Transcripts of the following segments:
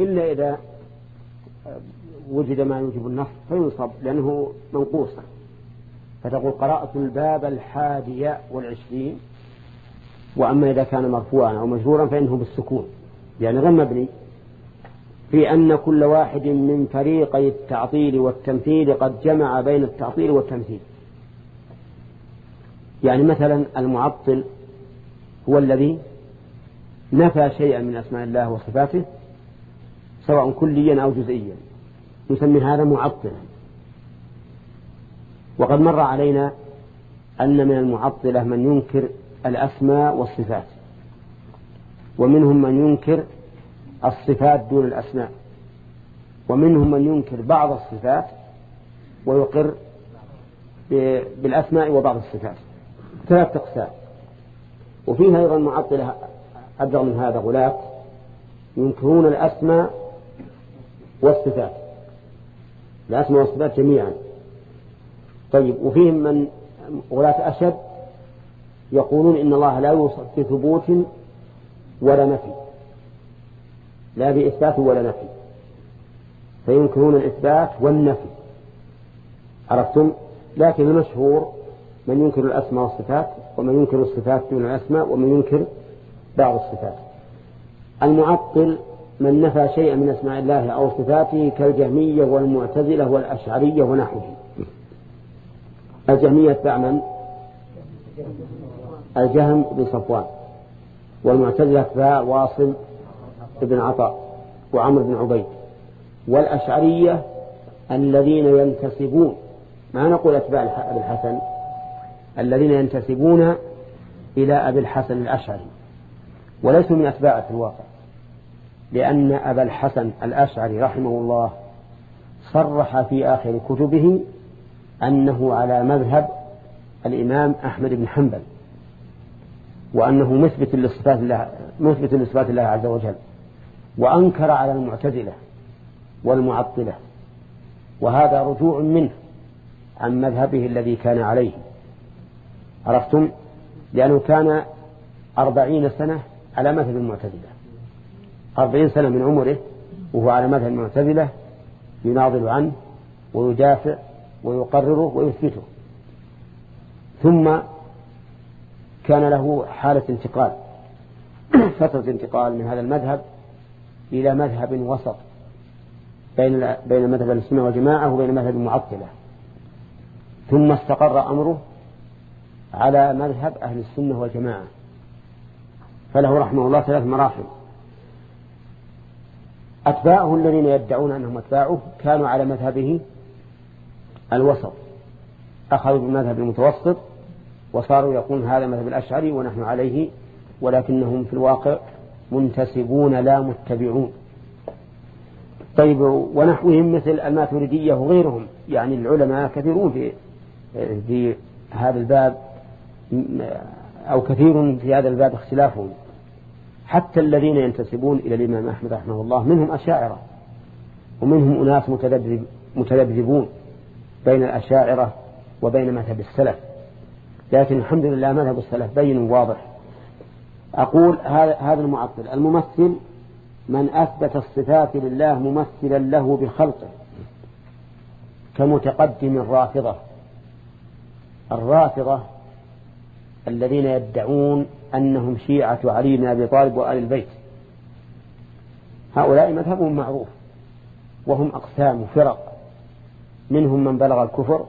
إلا إذا وجد ما يوجب النصب فينصب لأنه منقوص. فتقول قرأت الباب الحادي والعشرين وأما إذا كان مرفوعا أو مجرورا فإنه بالسكون. يعني غير مبني. في أن كل واحد من فريقي التعطيل والتمثيل قد جمع بين التعطيل والتمثيل. يعني مثلا المعطل هو الذي نفى شيئا من أسماء الله وصفاته سواء كليا أو جزئيا. يسمي هذا معطلا. وقد مر علينا أن من المعطلة من ينكر الأسماء والصفات ومنهم من ينكر الصفات دون الأسماء ومنهم من ينكر بعض الصفات ويقر بالأسماء وبعض الصفات. ثلاث أقسام. وفيها أيضا معطلة أبلغ من هذا غلاة ينكرون الأسماء والصفات. الأسماء والصفات جميعا. طيب وفيهم من غلاة أشد يقولون إن الله لا يوصف بثبوت ولا نفي. لا بإثبات ولا نفي. فينكرون الإثبات والنفي. عرفتم؟ لكن المشهور من ينكر الأسماء والصفات ومن ينكر الصفات دون الأسماء ومن ينكر بعض الصفات. المعطل من نفى شيئا من أسماء الله أو صفاته كالجهمية والمعتزلة والأشعرية ونحوه. الجهمية من الجهم بن صفوان والمعتزلة اتباع واصل بن عطاء وعمر بن عبيد والأشعرية الذين ينتسبون ما نقول أتباع أبي الحسن الذين ينتسبون إلى أبي الحسن الأشعري وليسوا من أتباعه في الواقع. لأن أبا الحسن الأشعري رحمه الله صرح في آخر كتبه أنه على مذهب الإمام أحمد بن حنبل وأنه مثبت لصفات الله مثبت لصفات الله عز وجل وأنكر على المعتزلة والمعطلة وهذا رجوع منه عن مذهبه الذي كان عليه. عرفتم؟ لأنه كان أربعين سنة على مذهب المعتزلة. أربعين سنة من عمره وهو على مذهب المعتزلة يناضل عنه ويدافع ويقرره ويثبته. ثم كان له حالة انتقال فترة انتقال من هذا المذهب إلى مذهب وسط بين بين مذهب السنة والجماعة وبين مذهب المعطلة. ثم استقر أمره على مذهب أهل السنة والجماعة. فله رحمه الله ثلاث مراحل. أتباعه الذين يدعون أنهم أتباعه كانوا على مذهبه الوسط أخذوا بمذهب المتوسط وصاروا يقول هذا مذهب الأشعري ونحن عليه ولكنهم في الواقع منتسبون لا متبعون. طيب ونحوهم مثل الماتريدية وغيرهم يعني العلماء كثيرون في في هذا الباب أو كثير في هذا الباب اختلافهم. حتى الذين ينتسبون إلى الإمام أحمد رحمه الله منهم أشاعرة ومنهم أناس متذبذبون بين الأشاعرة وبين مذهب السلف. لكن الحمد لله مذهب السلف بين واضح. أقول هذا المعطل. الممثل من أثبت الصفات لله ممثلا له بخلقه كمتقدم الرافضة. الرافضة الذين يدعون أنهم شيعة علي بن أبي طالب وآل البيت. هؤلاء مذهبهم معروف وهم أقسام فرق منهم من بلغ الكفر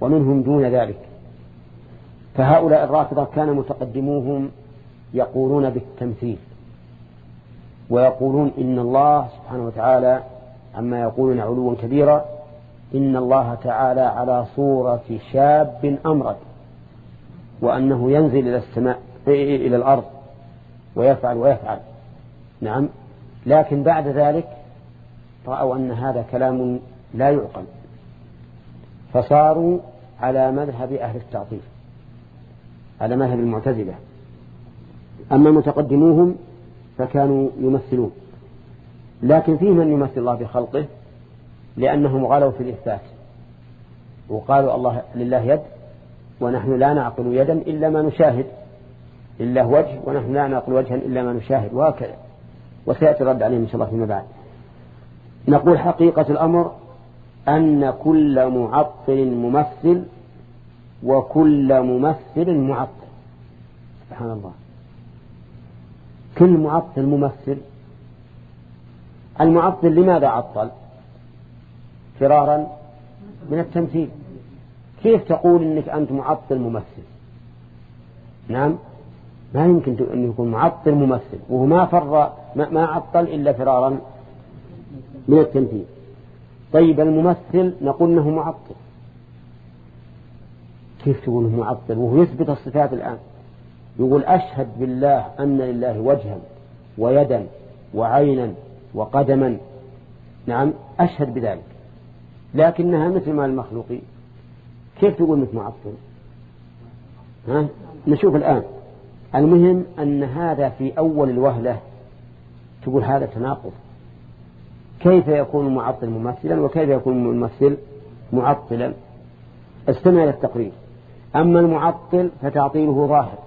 ومنهم دون ذلك. فهؤلاء الرافضة كان متقدموهم يقولون بالتمثيل ويقولون إن الله سبحانه وتعالى عما يقولون علوا كبيرا إن الله تعالى على صورة شاب أمرد وأنه ينزل إلى السماء. إلى الأرض ويفعل ويفعل. نعم. لكن بعد ذلك رأوا أن هذا كلام لا يعقل. فصاروا على مذهب أهل التعطيل على مذهب المعتزلة. أما متقدموهم فكانوا يمثلون. لكن فيه من يمثل الله بخلقه لأنهم غلوا في الإثبات. وقالوا الله لله يد ونحن لا نعقل يدا إلا ما نشاهد. لله وجه ونحن لا نعقل وجها إلا ما نشاهد وهكذا. وسيأتي الرد عليهم إن شاء الله فيما بعد. نقول حقيقة الأمر أن كل معطل ممثل وكل ممثل معطل. سبحان الله. كل معطل ممثل. المعطل لماذا عطل؟ فرارا من التمثيل. كيف تقول إنك أنت معطل ممثل؟ نعم. ما يمكن أن يكون معطل ممثل وهو ما فر ما عطل إلا فرارا من التمثيل. طيب الممثل نقول إنه معطل. كيف تقول إنه معطل؟ وهو يثبت الصفات الآن. يقول أشهد بالله أن لله وجها ويدا وعينا وقدما. نعم أشهد بذلك. لكنها مثل ما المخلوقين كيف تقول مثل معطل؟ ها؟ نشوف الآن. المهم أن هذا في أول الوهلة تقول هذا تناقض. كيف يكون المعطل ممثلا وكيف يكون الممثل معطلا؟ استمع إلى التقرير. أما المعطل فتعطيله ظاهر.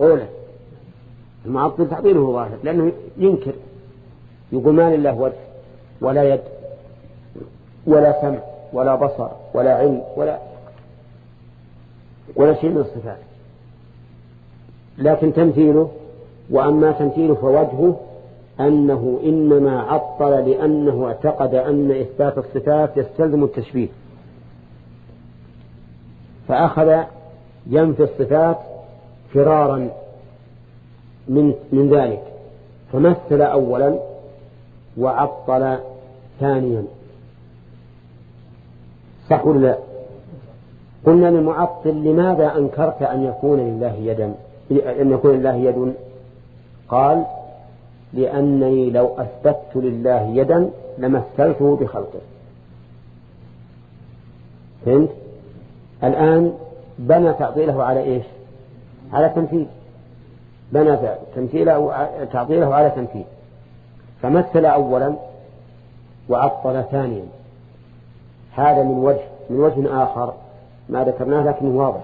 أولا المعطل تعطيله ظاهر لأنه ينكر. يقول ما لله وجه ولا يد ولا سمع ولا بصر ولا علم ولا ولا شيء من الصفات. لكن تمثيله وأما تمثيله فوجهه أنه إنما عطل لأنه اعتقد أن إثبات الصفات يستلزم التشبيه. فأخذ ينفي الصفات فرارا من من ذلك. فمثل أولا وعطل ثانيا. صح لا؟ قلنا للمعطل لماذا أنكرت أن يكون لله يدا؟ أن يكون لله يد. قال لأنني لو أثبت لله يدا لمثلته بخلقه. فهمت؟ الآن بنى تعطيله على إيش؟ على تمثيل. بنى تمثيله تعطيله على تمثيل. فمثل أولا وعطل ثانيا. هذا من وجه من وجه آخر ما ذكرناه لكنه واضح.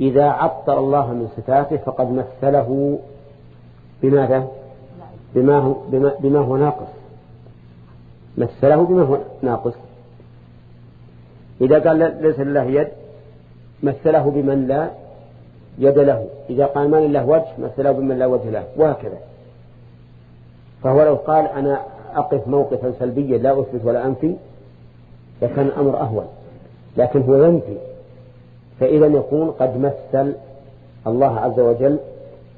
إذا عطل الله من صفاته فقد مثله بماذا؟ بما هو, بما, بما هو ناقص. مثله بما هو ناقص. إذا قال ليس لله يد مثله بمن لا يد له. إذا قال ما لله وجه مثله بمن لا وجه له. وهكذا. فهو لو قال أنا أقف موقفا سلبيا لا أثبت ولا أنفي لكان الأمر أهون. لكن هو ينفي. فإذا يكون قد مثل الله عز وجل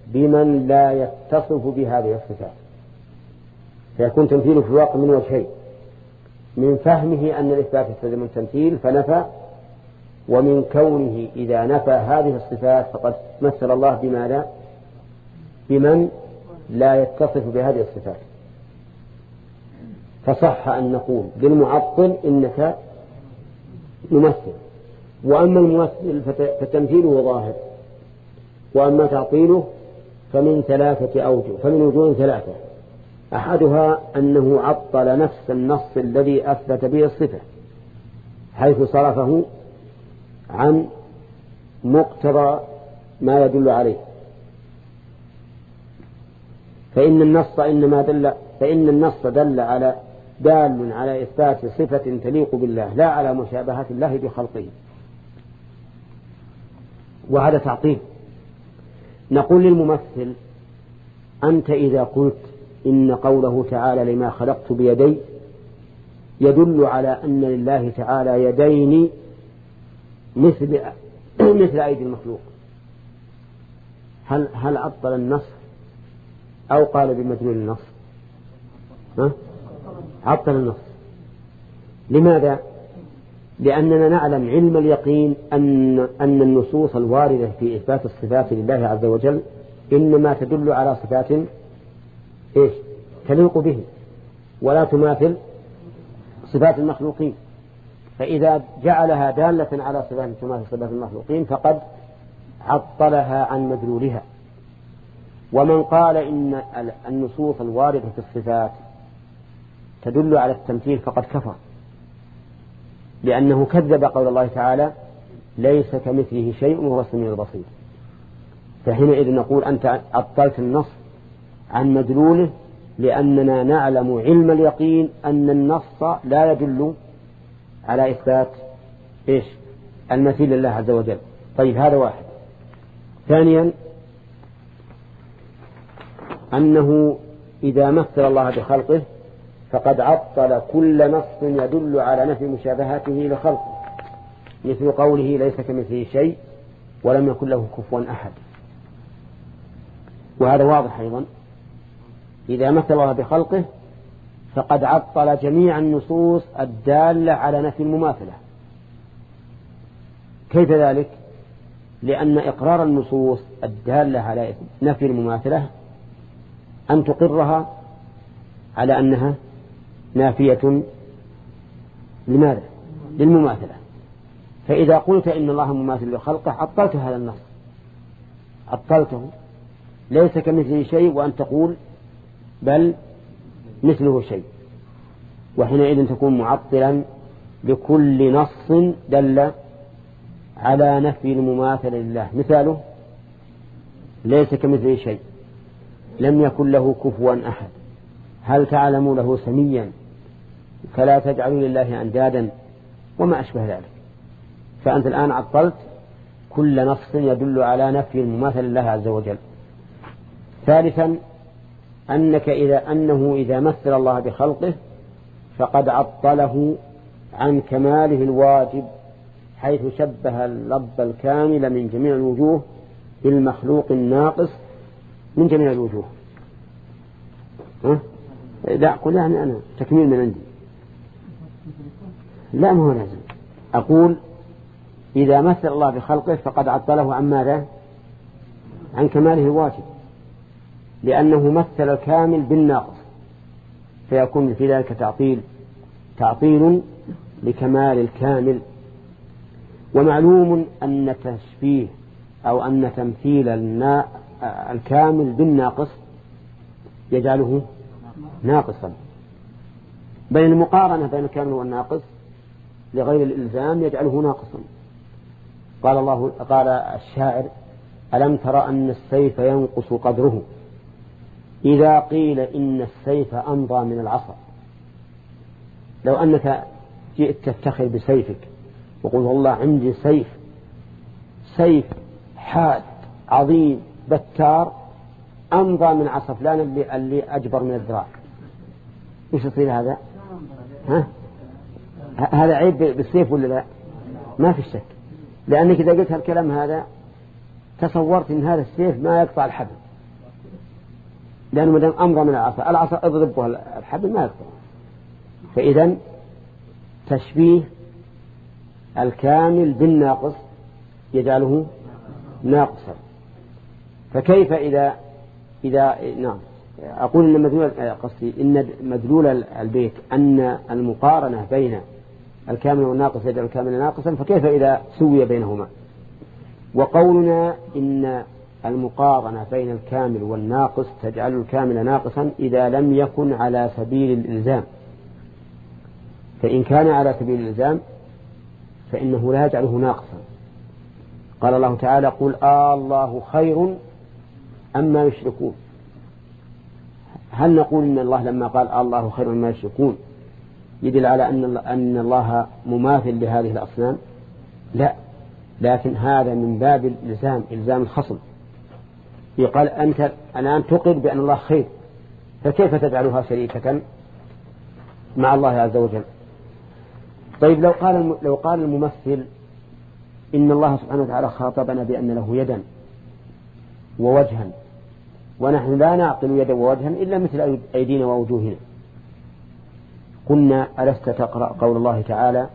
بمن لا يتصف بهذه الصفات. فيكون تمثيله في الواقع من وجهين. من فهمه أن الإثبات يستلزم التمثيل فنفى ومن كونه إذا نفى هذه الصفات فقد مثل الله بماذا؟ بمن لا يتصف بهذه الصفات. فصح أن نقول للمعطل إنك ممثل. وأما الممثل فتمثيله ظاهر. وأما تعطيله فمن ثلاثة أوجه فمن وجوه ثلاثة. أحدها أنه عطل نفس النص الذي أثبت به الصفة حيث صرفه عن مقتضى ما يدل عليه. فإن النص إنما دل فإن النص دل على دال على إثبات صفة تليق بالله لا على مشابهة الله بخلقه. وهذا تعطيل. نقول للممثل أنت إذا قلت إن قوله تعالى لما خلقت بيدي يدل على أن لله تعالى يدين مثل مثل أيدي المخلوق. هل هل عطل النص أو قال بمدلول النص ها؟ عطل النص لماذا؟ لأننا نعلم علم اليقين أن أن النصوص الواردة في إثبات الصفات لله عز وجل إنما تدل على صفات إيش؟ تليق به ولا تماثل صفات المخلوقين. فإذا جعلها دالة على صفات تماثل صفات المخلوقين فقد عطلها عن مدلولها. ومن قال إن النصوص الواردة في الصفات تدل على التمثيل فقد كفر. لأنه كذب قول الله تعالى ليس كمثله شيء وهو السميع البصير. فحينئذ نقول أنت عطلت النص عن مدلوله لأننا نعلم علم اليقين أن النص لا يدل على إثبات إيش؟ المثيل لله عز وجل. طيب هذا واحد. ثانيا أنه إذا مثل الله بخلقه فقد عطل كل نص يدل على نفي مشابهته لخلقه مثل قوله ليس كمثله شيء ولم يكن له كفوا أحد. وهذا واضح أيضا. إذا مثل الله بخلقه فقد عطل جميع النصوص الدالة على نفي المماثلة. كيف ذلك؟ لأن إقرار النصوص الدالة على نفي المماثلة أن تقرها على أنها نافية لماذا؟ للمماثلة. فإذا قلت إن الله مماثل لخلقه عطلت هذا النص. عطلته ليس كمثله شيء وأن تقول بل مثله شيء. وحينئذ تكون معطلا لكل نص دل على نفي المماثل لله. مثاله ليس كمثله شيء. لم يكن له كفوا أحد. هل تعلم له سميا؟ فلا تجعلوا لله أندادا وما أشبه ذلك. فأنت الآن عطلت كل نص يدل على نفي المماثل لله عز وجل. ثالثا أنك إذا أنه إذا مثل الله بخلقه فقد عطله عن كماله الواجب حيث شبه اللب الكامل من جميع الوجوه بالمخلوق الناقص من جميع الوجوه. ها؟ لا قل يعني أنا تكميل من عندي. لا ما هو لازم. أقول إذا مثل الله بخلقه فقد عطله عن ماذا؟ عن كماله الواجب لأنه مثل الكامل بالناقص فيكون في ذلك تعطيل تعطيل لكمال الكامل. ومعلوم أن تشبيه أو أن تمثيل الكامل بالناقص يجعله ناقصا. بين المقارنة بين الكامل والناقص لغير الإلزام يجعله ناقصا. قال الله قال الشاعر ألم ترى أن السيف ينقص قدره؟ إذا قيل إن السيف أمضى من العصا. لو أنك جئت تفتخر بسيفك وقل والله عندي سيف سيف حاد عظيم بتار أمضى من عصا فلان اللي, اللي أجبر من الذراع. وش يصير هذا؟ ها؟ هذا عيب بالسيف ولا لا؟ ما في شك. لأنك إذا قلت هالكلام هذا تصورت أن هذا السيف ما يقطع الحبل. لأنه مدام أمضى من العصا العصا اضرب الحبل ما يقطع. فإذا تشبيه الكامل بالناقص يجعله ناقصا. فكيف إذا إذا نعم. أقول إن مدلول قصدي إن مدلول البيت أن المقارنة بين الكامل والناقص يجعل الكامل ناقصا فكيف إذا سوي بينهما؟ وقولنا إن المقارنة بين الكامل والناقص تجعل الكامل ناقصا إذا لم يكن على سبيل الإلزام. فإن كان على سبيل الإلزام فإنه لا يجعله ناقصا. قال الله تعالى قل آه الله خير أما يشركون. هل نقول إن الله لما قال آه الله خير مما يشركون؟ يدل على أن أن الله مماثل لهذه الأصنام؟ لا. لكن هذا من باب الإلزام إلزام الخصم. يقال أنت الآن تقر بأن الله خير فكيف تجعلها شريكة مع الله عز وجل؟ طيب لو قال لو قال الممثل إن الله سبحانه وتعالى خاطبنا بأن له يدا ووجها ونحن لا نعقل يدا ووجها إلا مثل أيدينا ووجوهنا. قلنا ألست تقرأ قول الله تعالى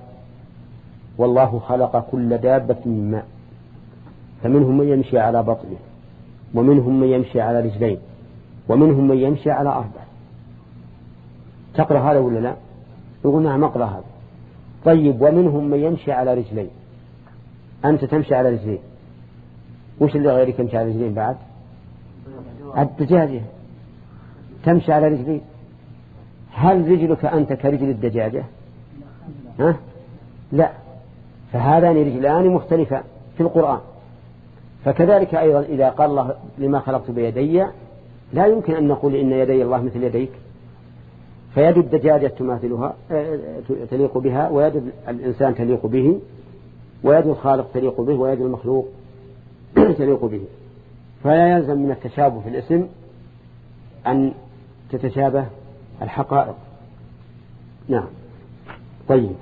والله خلق كل دابة من ماء. فمنهم من يمشي على بطنه ومنهم من يمشي على رجلين ومنهم من يمشي على أربع. تقرأ هذا ولا لا؟ يقول نعم أقرأ هذا. طيب ومنهم من يمشي على رجلين. أنت تمشي على رجلين. وش اللي غيرك يمشي على رجلين بعد؟ الدجاجة تمشي على رجلين. هل رجلك أنت كرجل الدجاجة؟ ها؟ لا. فهذان رجلان مختلفان في القرآن. فكذلك أيضا إذا قال الله لما خلقت بيدي لا يمكن أن نقول إن يدي الله مثل يديك. فيد الدجاجة تماثلها آه، تليق بها ويد الإنسان تليق به ويد الخالق تليق به ويد المخلوق تليق به. فلا يلزم من التشابه في الاسم أن تتشابه الحقائق. نعم. طيب.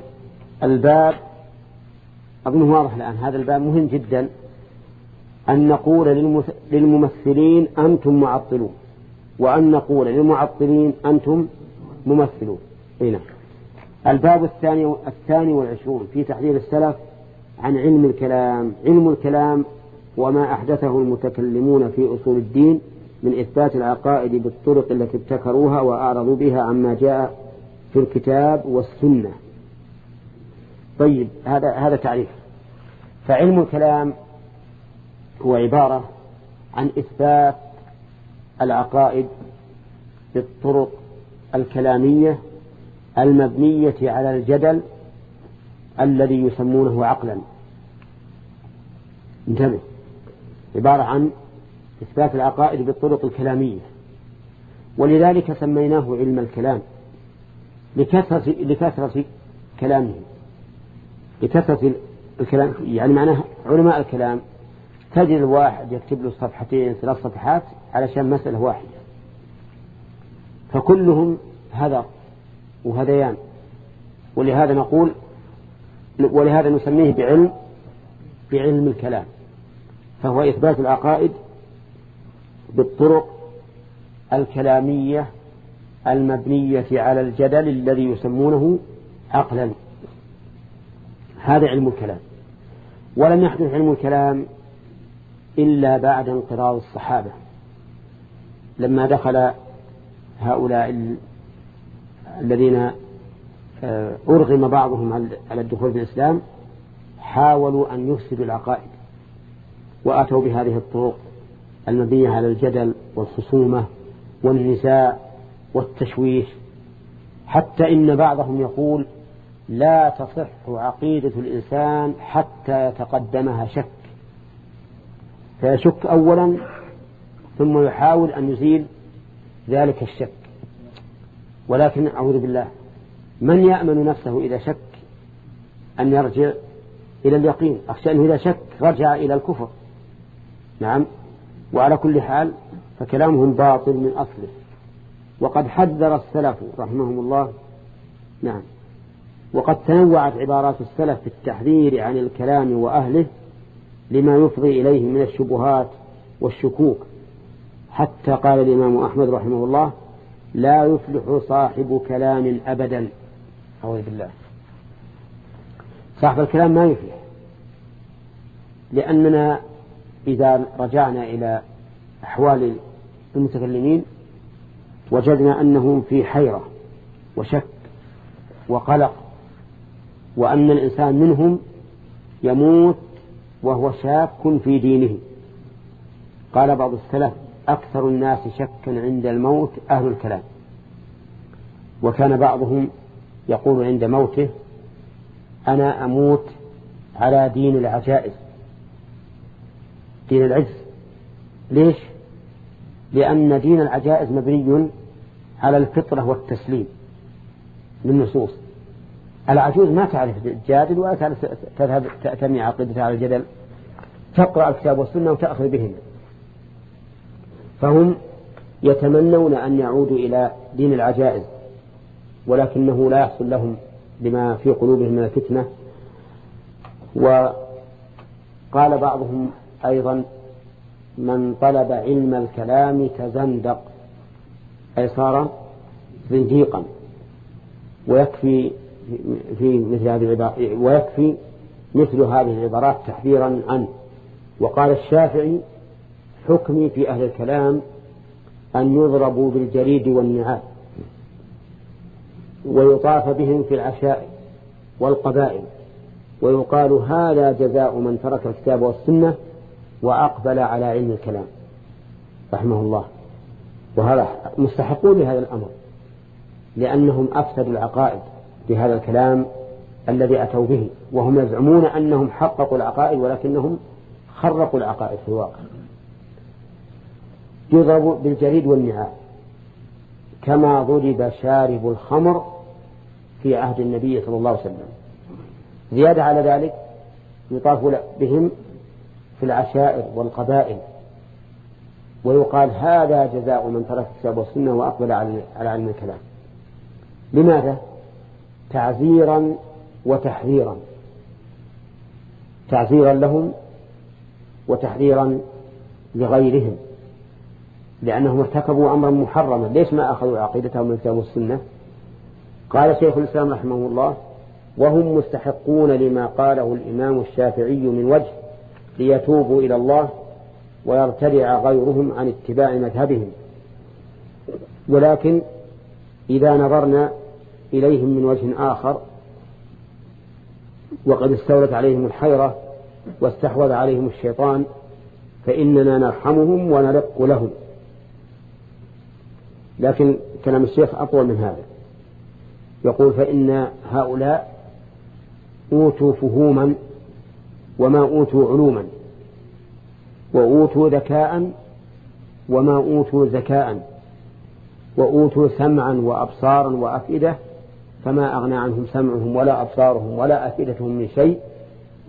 الباب أظنه واضح الآن هذا الباب مهم جدا. أن نقول للممثلين أنتم معطلون وأن نقول للمعطلين أنتم ممثلون. هنا نعم. الباب الثاني الثاني والعشرون في تحذير السلف عن علم الكلام. علم الكلام وما أحدثه المتكلمون في أصول الدين من إثبات العقائد بالطرق التي ابتكروها وأعرضوا بها عما جاء في الكتاب والسنة. طيب هذا هذا تعريف. فعلم الكلام هو عبارة عن إثبات العقائد بالطرق الكلامية المبنية على الجدل الذي يسمونه عقلا. انتبه. عبارة عن إثبات العقائد بالطرق الكلامية. ولذلك سميناه علم الكلام لكثرة, لكثرة كلامه. لكثرة الكلام يعني معناه علماء الكلام تجد الواحد يكتب له صفحتين ثلاث صفحات علشان مسألة واحدة. فكلهم هذا وهذيان. ولهذا نقول ولهذا نسميه بعلم بعلم الكلام. فهو إثبات العقائد بالطرق الكلامية المبنية على الجدل الذي يسمونه عقلا. هذا علم الكلام. ولم يحدث علم الكلام إلا بعد انقراض الصحابة. لما دخل هؤلاء الذين آه، أرغم بعضهم على الدخول في الإسلام حاولوا أن يفسدوا العقائد وأتوا بهذه الطرق. المبنية على الجدل والخصومة والنزاع والتشويش. حتى إن بعضهم يقول لا تصح عقيدة الإنسان حتى يتقدمها شك. فيشك أولا ثم يحاول أن يزيل ذلك الشك. ولكن أعوذ بالله من يأمن نفسه إذا شك؟ أن يرجع إلى اليقين. أخشى أنه إذا شك رجع إلى الكفر. نعم. وعلى كل حال فكلامهم باطل من أصله. وقد حذر السلف رحمهم الله. نعم. وقد تنوعت عبارات السلف في التحذير عن الكلام وأهله لما يفضي إليه من الشبهات والشكوك. حتى قال الإمام أحمد رحمه الله لا يفلح صاحب كلام أبدا. أعوذ بالله. صاحب الكلام ما يفلح. لأننا إذا رجعنا إلى أحوال المتكلمين وجدنا أنهم في حيرة وشك وقلق وأن الإنسان منهم يموت وهو شاك في دينه. قال بعض السلف أكثر الناس شكا عند الموت أهل الكلام. وكان بعضهم يقول عند موته أنا أموت على دين العجائز. دين العز. ليش؟ لأن دين العجائز مبني على الفطرة والتسليم للنصوص العجوز ما تعرف تجادل ولا تعرف تذهب تبني عقيدتها على الجدل. تقرأ الكتاب والسنة وتأخذ بهن. فهم يتمنون أن يعودوا إلى دين العجائز ولكنه لا يحصل لهم لما في قلوبهم من الفتنة. وقال بعضهم أيضا من طلب علم الكلام تزندق أي صار زنديقا ويكفي في مثل هذه ويكفي مثل هذه العبارات تحذيرا عنه. وقال الشافعي حكمي في أهل الكلام أن يضربوا بالجريد والنعال ويطاف بهم في العشاء والقبائل ويقال هذا جزاء من ترك الكتاب والسنة وأقبل على علم الكلام رحمه الله. وهذا مستحقون لهذا الأمر لأنهم أفسدوا العقائد بهذا الكلام الذي أتوا به وهم يزعمون أنهم حققوا العقائد ولكنهم خرقوا العقائد في الواقع. يضرب بالجريد والنعال كما ضرب شارب الخمر في عهد النبي صلى الله عليه وسلم. زيادة على ذلك يطاف بهم في العشائر والقبائل. ويقال هذا جزاء من ترك الكتاب والسنة وأقبل على علم الكلام. لماذا؟ تعزيرا وتحذيرا. تعزيرا لهم وتحذيرا لغيرهم. لأنهم ارتكبوا أمرا محرما. ليش ما أخذوا عقيدتهم من الكتاب والسنة؟ قال شيخ الإسلام رحمه الله وهم مستحقون لما قاله الإمام الشافعي من وجه ليتوبوا إلى الله ويرتدع غيرهم عن اتباع مذهبهم. ولكن إذا نظرنا إليهم من وجه آخر وقد استولت عليهم الحيرة واستحوذ عليهم الشيطان فإننا نرحمهم ونرق لهم. لكن كلام الشيخ أطول من هذا. يقول فإن هؤلاء أوتوا فهوما وما أوتوا علوما وأوتوا ذكاء وما أوتوا ذكاء وأوتوا سمعا وأبصارا وأفئدة فما أغنى عنهم سمعهم ولا أبصارهم ولا أفئدتهم من شيء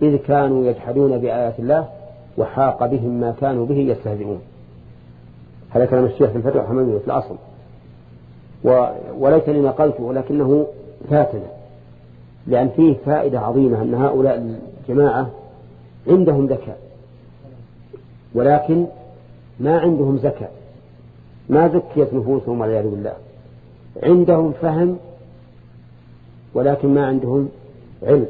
إذ كانوا يجحدون بآيات الله وحاق بهم ما كانوا به يستهزئون. هذا كلام الشيخ في الفتح الحمامية في الأصل. وليتني نقلته ولكنه فاتنا لأن فيه فائدة عظيمة أن هؤلاء الجماعة عندهم ذكاء. ولكن ما عندهم زكاة ما زكيت نفوسهم والعياذ بالله. عندهم فهم ولكن ما عندهم علم.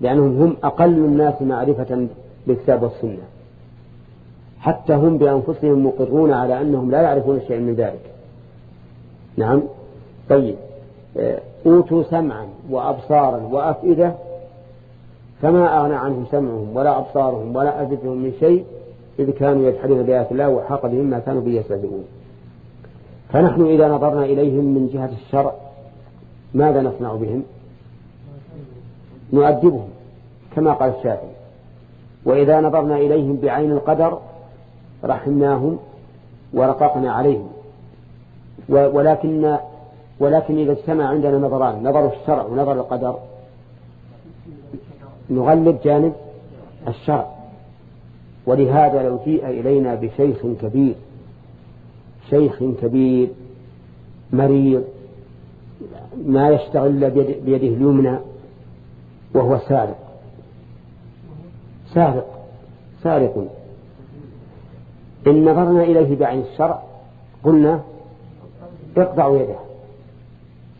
لأنهم هم أقل الناس معرفة بالكتاب والسنة. حتى هم بأنفسهم مقرون على أنهم لا يعرفون شيئا من ذلك. نعم. طيب. آه، أوتوا سمعا وأبصارا وأفئدة فما أغنى عنهم سمعهم ولا أبصارهم ولا أفئدتهم من شيء إذ كانوا يجحدون بآيات الله وحاق بهم ما كانوا به يستهزئون. فنحن إذا نظرنا إليهم من جهة الشرع ماذا نصنع بهم؟ نؤدبهم كما قال الشافعي. وإذا نظرنا إليهم بعين القدر رحمناهم ورققنا عليهم. ولكن ولكن إذا اجتمع عندنا نظران نظر الشرع ونظر القدر نغلب جانب الشرع. ولهذا لو جيء إلينا بشيخ كبير شيخ كبير مريض ما يشتغل بيده اليمنى وهو سارق. سارق سارق. إن نظرنا إليه بعين الشرع قلنا اقطعوا يده.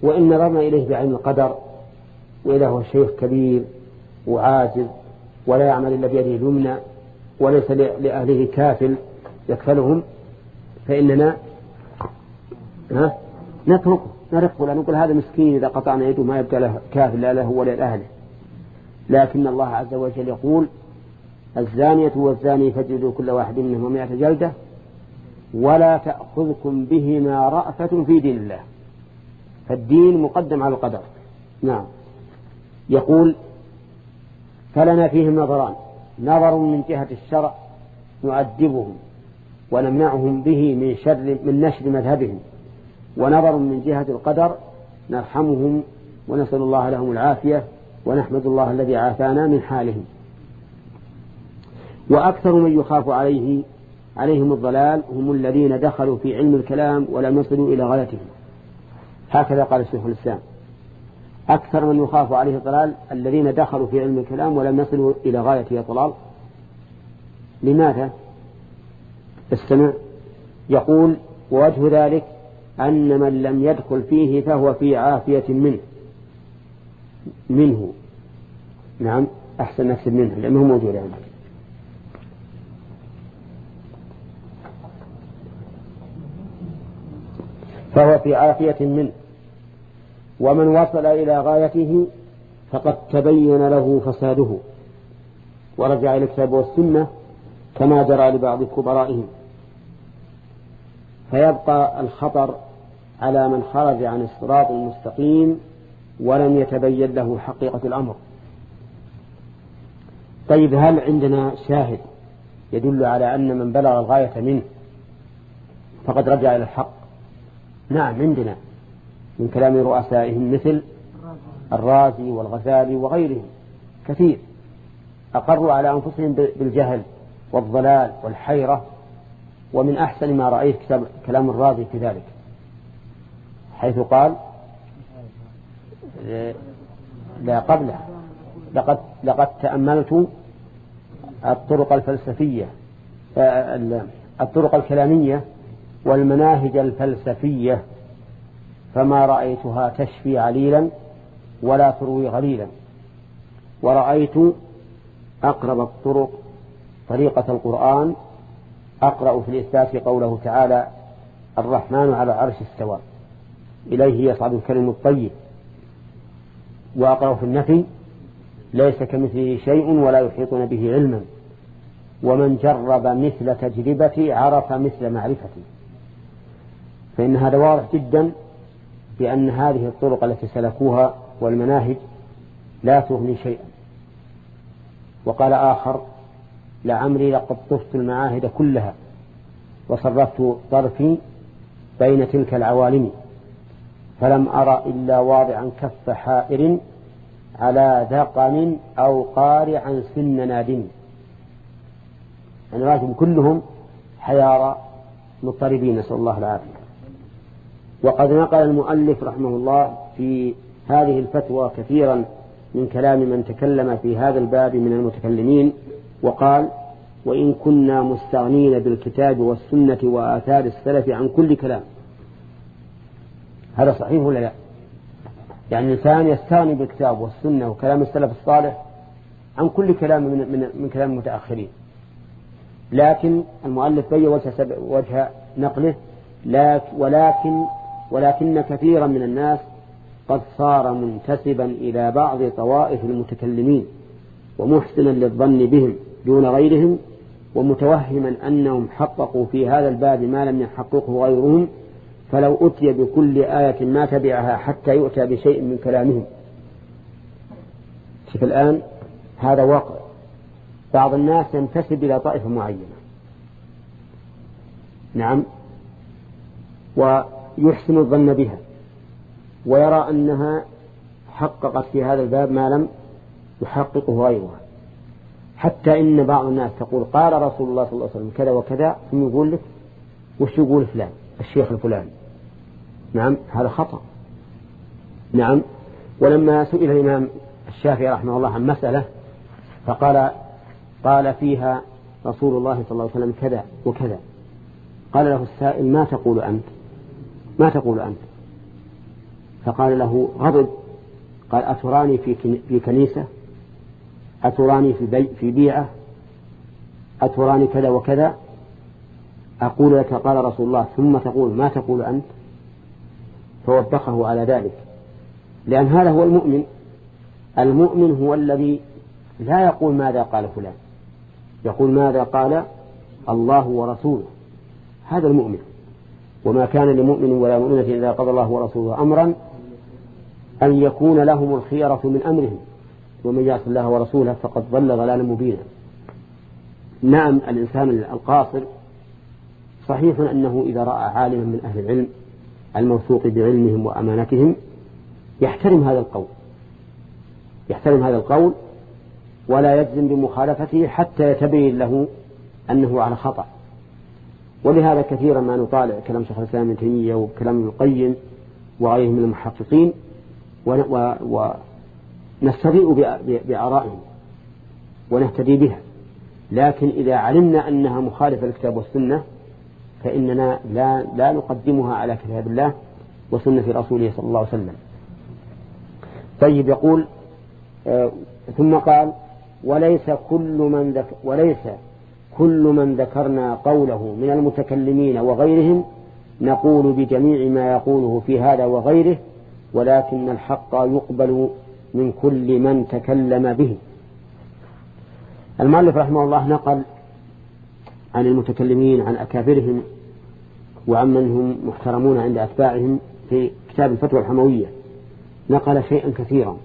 وإن نظرنا إليه بعين القدر وإذا هو شيخ كبير وعاجز ولا يعمل إلا بيده اليمنى وليس لأهله كافل يكفلهم فإننا نتركه نرق ولا نقول هذا مسكين إذا قطعنا يده ما يبقى له كافل لا له ولا لأهله. لكن الله عز وجل يقول الزانية والزاني فجلدوا كل واحد منهم مئة جلدة ولا تأخذكم بهما رأفة في دين الله. فالدين مقدم على القدر. نعم. يقول فلنا فيهم نظران. نظر من جهة الشرع نؤدبهم ونمنعهم به من شر من نشر مذهبهم. ونظر من جهة القدر نرحمهم ونسأل الله لهم العافية ونحمد الله الذي عافانا من حالهم. وأكثر من يخاف عليه عليهم الضلال هم الذين دخلوا في علم الكلام ولم يصلوا إلى غايتهم. هكذا قال الشيخ الإسلام. أكثر من يخاف عليه الضلال الذين دخلوا في علم الكلام ولم يصلوا إلى غاية الضلال لماذا؟ استمع. يقول ووجه ذلك أن من لم يدخل فيه فهو في عافية منه. منه. نعم أحسن نكتب منه لأنه موجود عندك فهو في عافية منه. ومن وصل إلى غايته فقد تبين له فساده ورجع إلى الكتاب والسنة كما جرى لبعض كبرائهم. فيبقى الخطر على من خرج عن الصراط المستقيم ولم يتبين له حقيقة الأمر. طيب هل عندنا شاهد يدل على أن من بلغ الغاية منه فقد رجع إلى الحق؟ نعم عندنا. من كلام رؤسائهم مثل الرازي والغزالي وغيرهم. كثير. أقروا على أنفسهم بالجهل والضلال والحيرة ومن أحسن ما رأيت كتاب كلام الرازي في ذلك حيث قال لا قبله. لقد لقد تأملت الطرق الفلسفية آه، الطرق الكلامية والمناهج الفلسفية فما رأيتها تشفي عليلا ولا تروي غليلا. ورأيت أقرب الطرق طريقة القرآن أقرأ في الإثبات قوله تعالى الرحمن على عرش استوى إليه يصعد الكلم الطيب. وأقرأ في النفي ليس كمثله شيء ولا يحيطون به علما ومن جرب مثل تجربتي عرف مثل معرفتي فإن هذا واضح جدا بأن هذه الطرق التي سلكوها والمناهج لا تغني شيئا. وقال آخر لعمري لقد طفت المعاهد كلها وصرفت طرفي بين تلك العوالم فلم أرى إلا واضعا كف حائر على ذقن أو قارعا سن نادم يعني راجل كلهم حيارى مضطربين نسأل الله العافية. وقد نقل المؤلف رحمه الله في هذه الفتوى كثيرا من كلام من تكلم في هذا الباب من المتكلمين وقال وإن كنا مستغنين بالكتاب والسنة وآثار السلف عن كل كلام. هذا صحيح ولا لا؟ يعني الإنسان يستغني بالكتاب والسنة وكلام السلف الصالح عن كل كلام من, من, من كلام المتأخرين. لكن المؤلف بين وجه, وجه نقله ولكن ولكن كثيرا من الناس قد صار منتسبا إلى بعض طوائف المتكلمين ومحسنا للظن بهم دون غيرهم ومتوهما أنهم حققوا في هذا الباب ما لم يحققه غيرهم فلو أتي بكل آية ما تبعها حتى يؤتى بشيء من كلامهم. شوف الآن هذا واقع. بعض الناس ينتسب إلى طائفة معينة. نعم. ويحسن الظن بها ويرى أنها حققت في هذا الباب ما لم يحققه غيرها. حتى إن بعض الناس تقول قال رسول الله صلى الله عليه وسلم كذا وكذا ثم يقول لك وش يقول فلان؟ الشيخ الفلاني. نعم هذا خطأ. نعم ولما سئل الإمام الشافعي رحمه الله عن مسألة فقال قال فيها رسول الله صلى الله عليه وسلم كذا وكذا. قال له السائل ما تقول أنت؟ ما تقول أنت؟ فقال له غضب. قال أتراني في كنيسة؟ أتراني في بي في بيعة؟ أتراني كذا وكذا؟ أقول لك قال رسول الله ثم تقول ما تقول أنت؟ فوبخه على ذلك. لأن هذا هو المؤمن. المؤمن هو الذي لا يقول ماذا قال فلان. يقول ماذا قال الله ورسوله. هذا المؤمن. وما كان لمؤمن ولا مؤمنة إذا قضى الله ورسوله أمرا أن يكون لهم الخيرة من أمرهم. ومن يعص الله ورسوله فقد ضل ضلالا مبينا. نعم الإنسان القاصر صحيح أنه إذا رأى عالما من أهل العلم الموثوق بعلمهم وأمانتهم يحترم هذا القول. يحترم هذا القول ولا يجزم بمخالفته حتى يتبين له أنه على خطأ. ولهذا كثيرا ما نطالع كلام شيخ الإسلام ابن تيمية وكلام ابن القيم وغيرهم من المحققين ونستضيء بآرائهم ونهتدي بها. لكن إذا علمنا أنها مخالفة للكتاب والسنة فإننا لا, لا نقدمها على كتاب الله وسنة رسوله صلى الله عليه وسلم. طيب يقول آه ثم قال وليس كل من ذك وليس كل من ذكرنا قوله من المتكلمين وغيرهم نقول بجميع ما يقوله في هذا وغيره ولكن الحق يقبل من كل من تكلم به. المؤلف رحمه الله نقل عن المتكلمين عن أكابرهم وعمن هم محترمون عند أتباعهم في كتاب الفتوى الحموية. نقل شيئا كثيرا.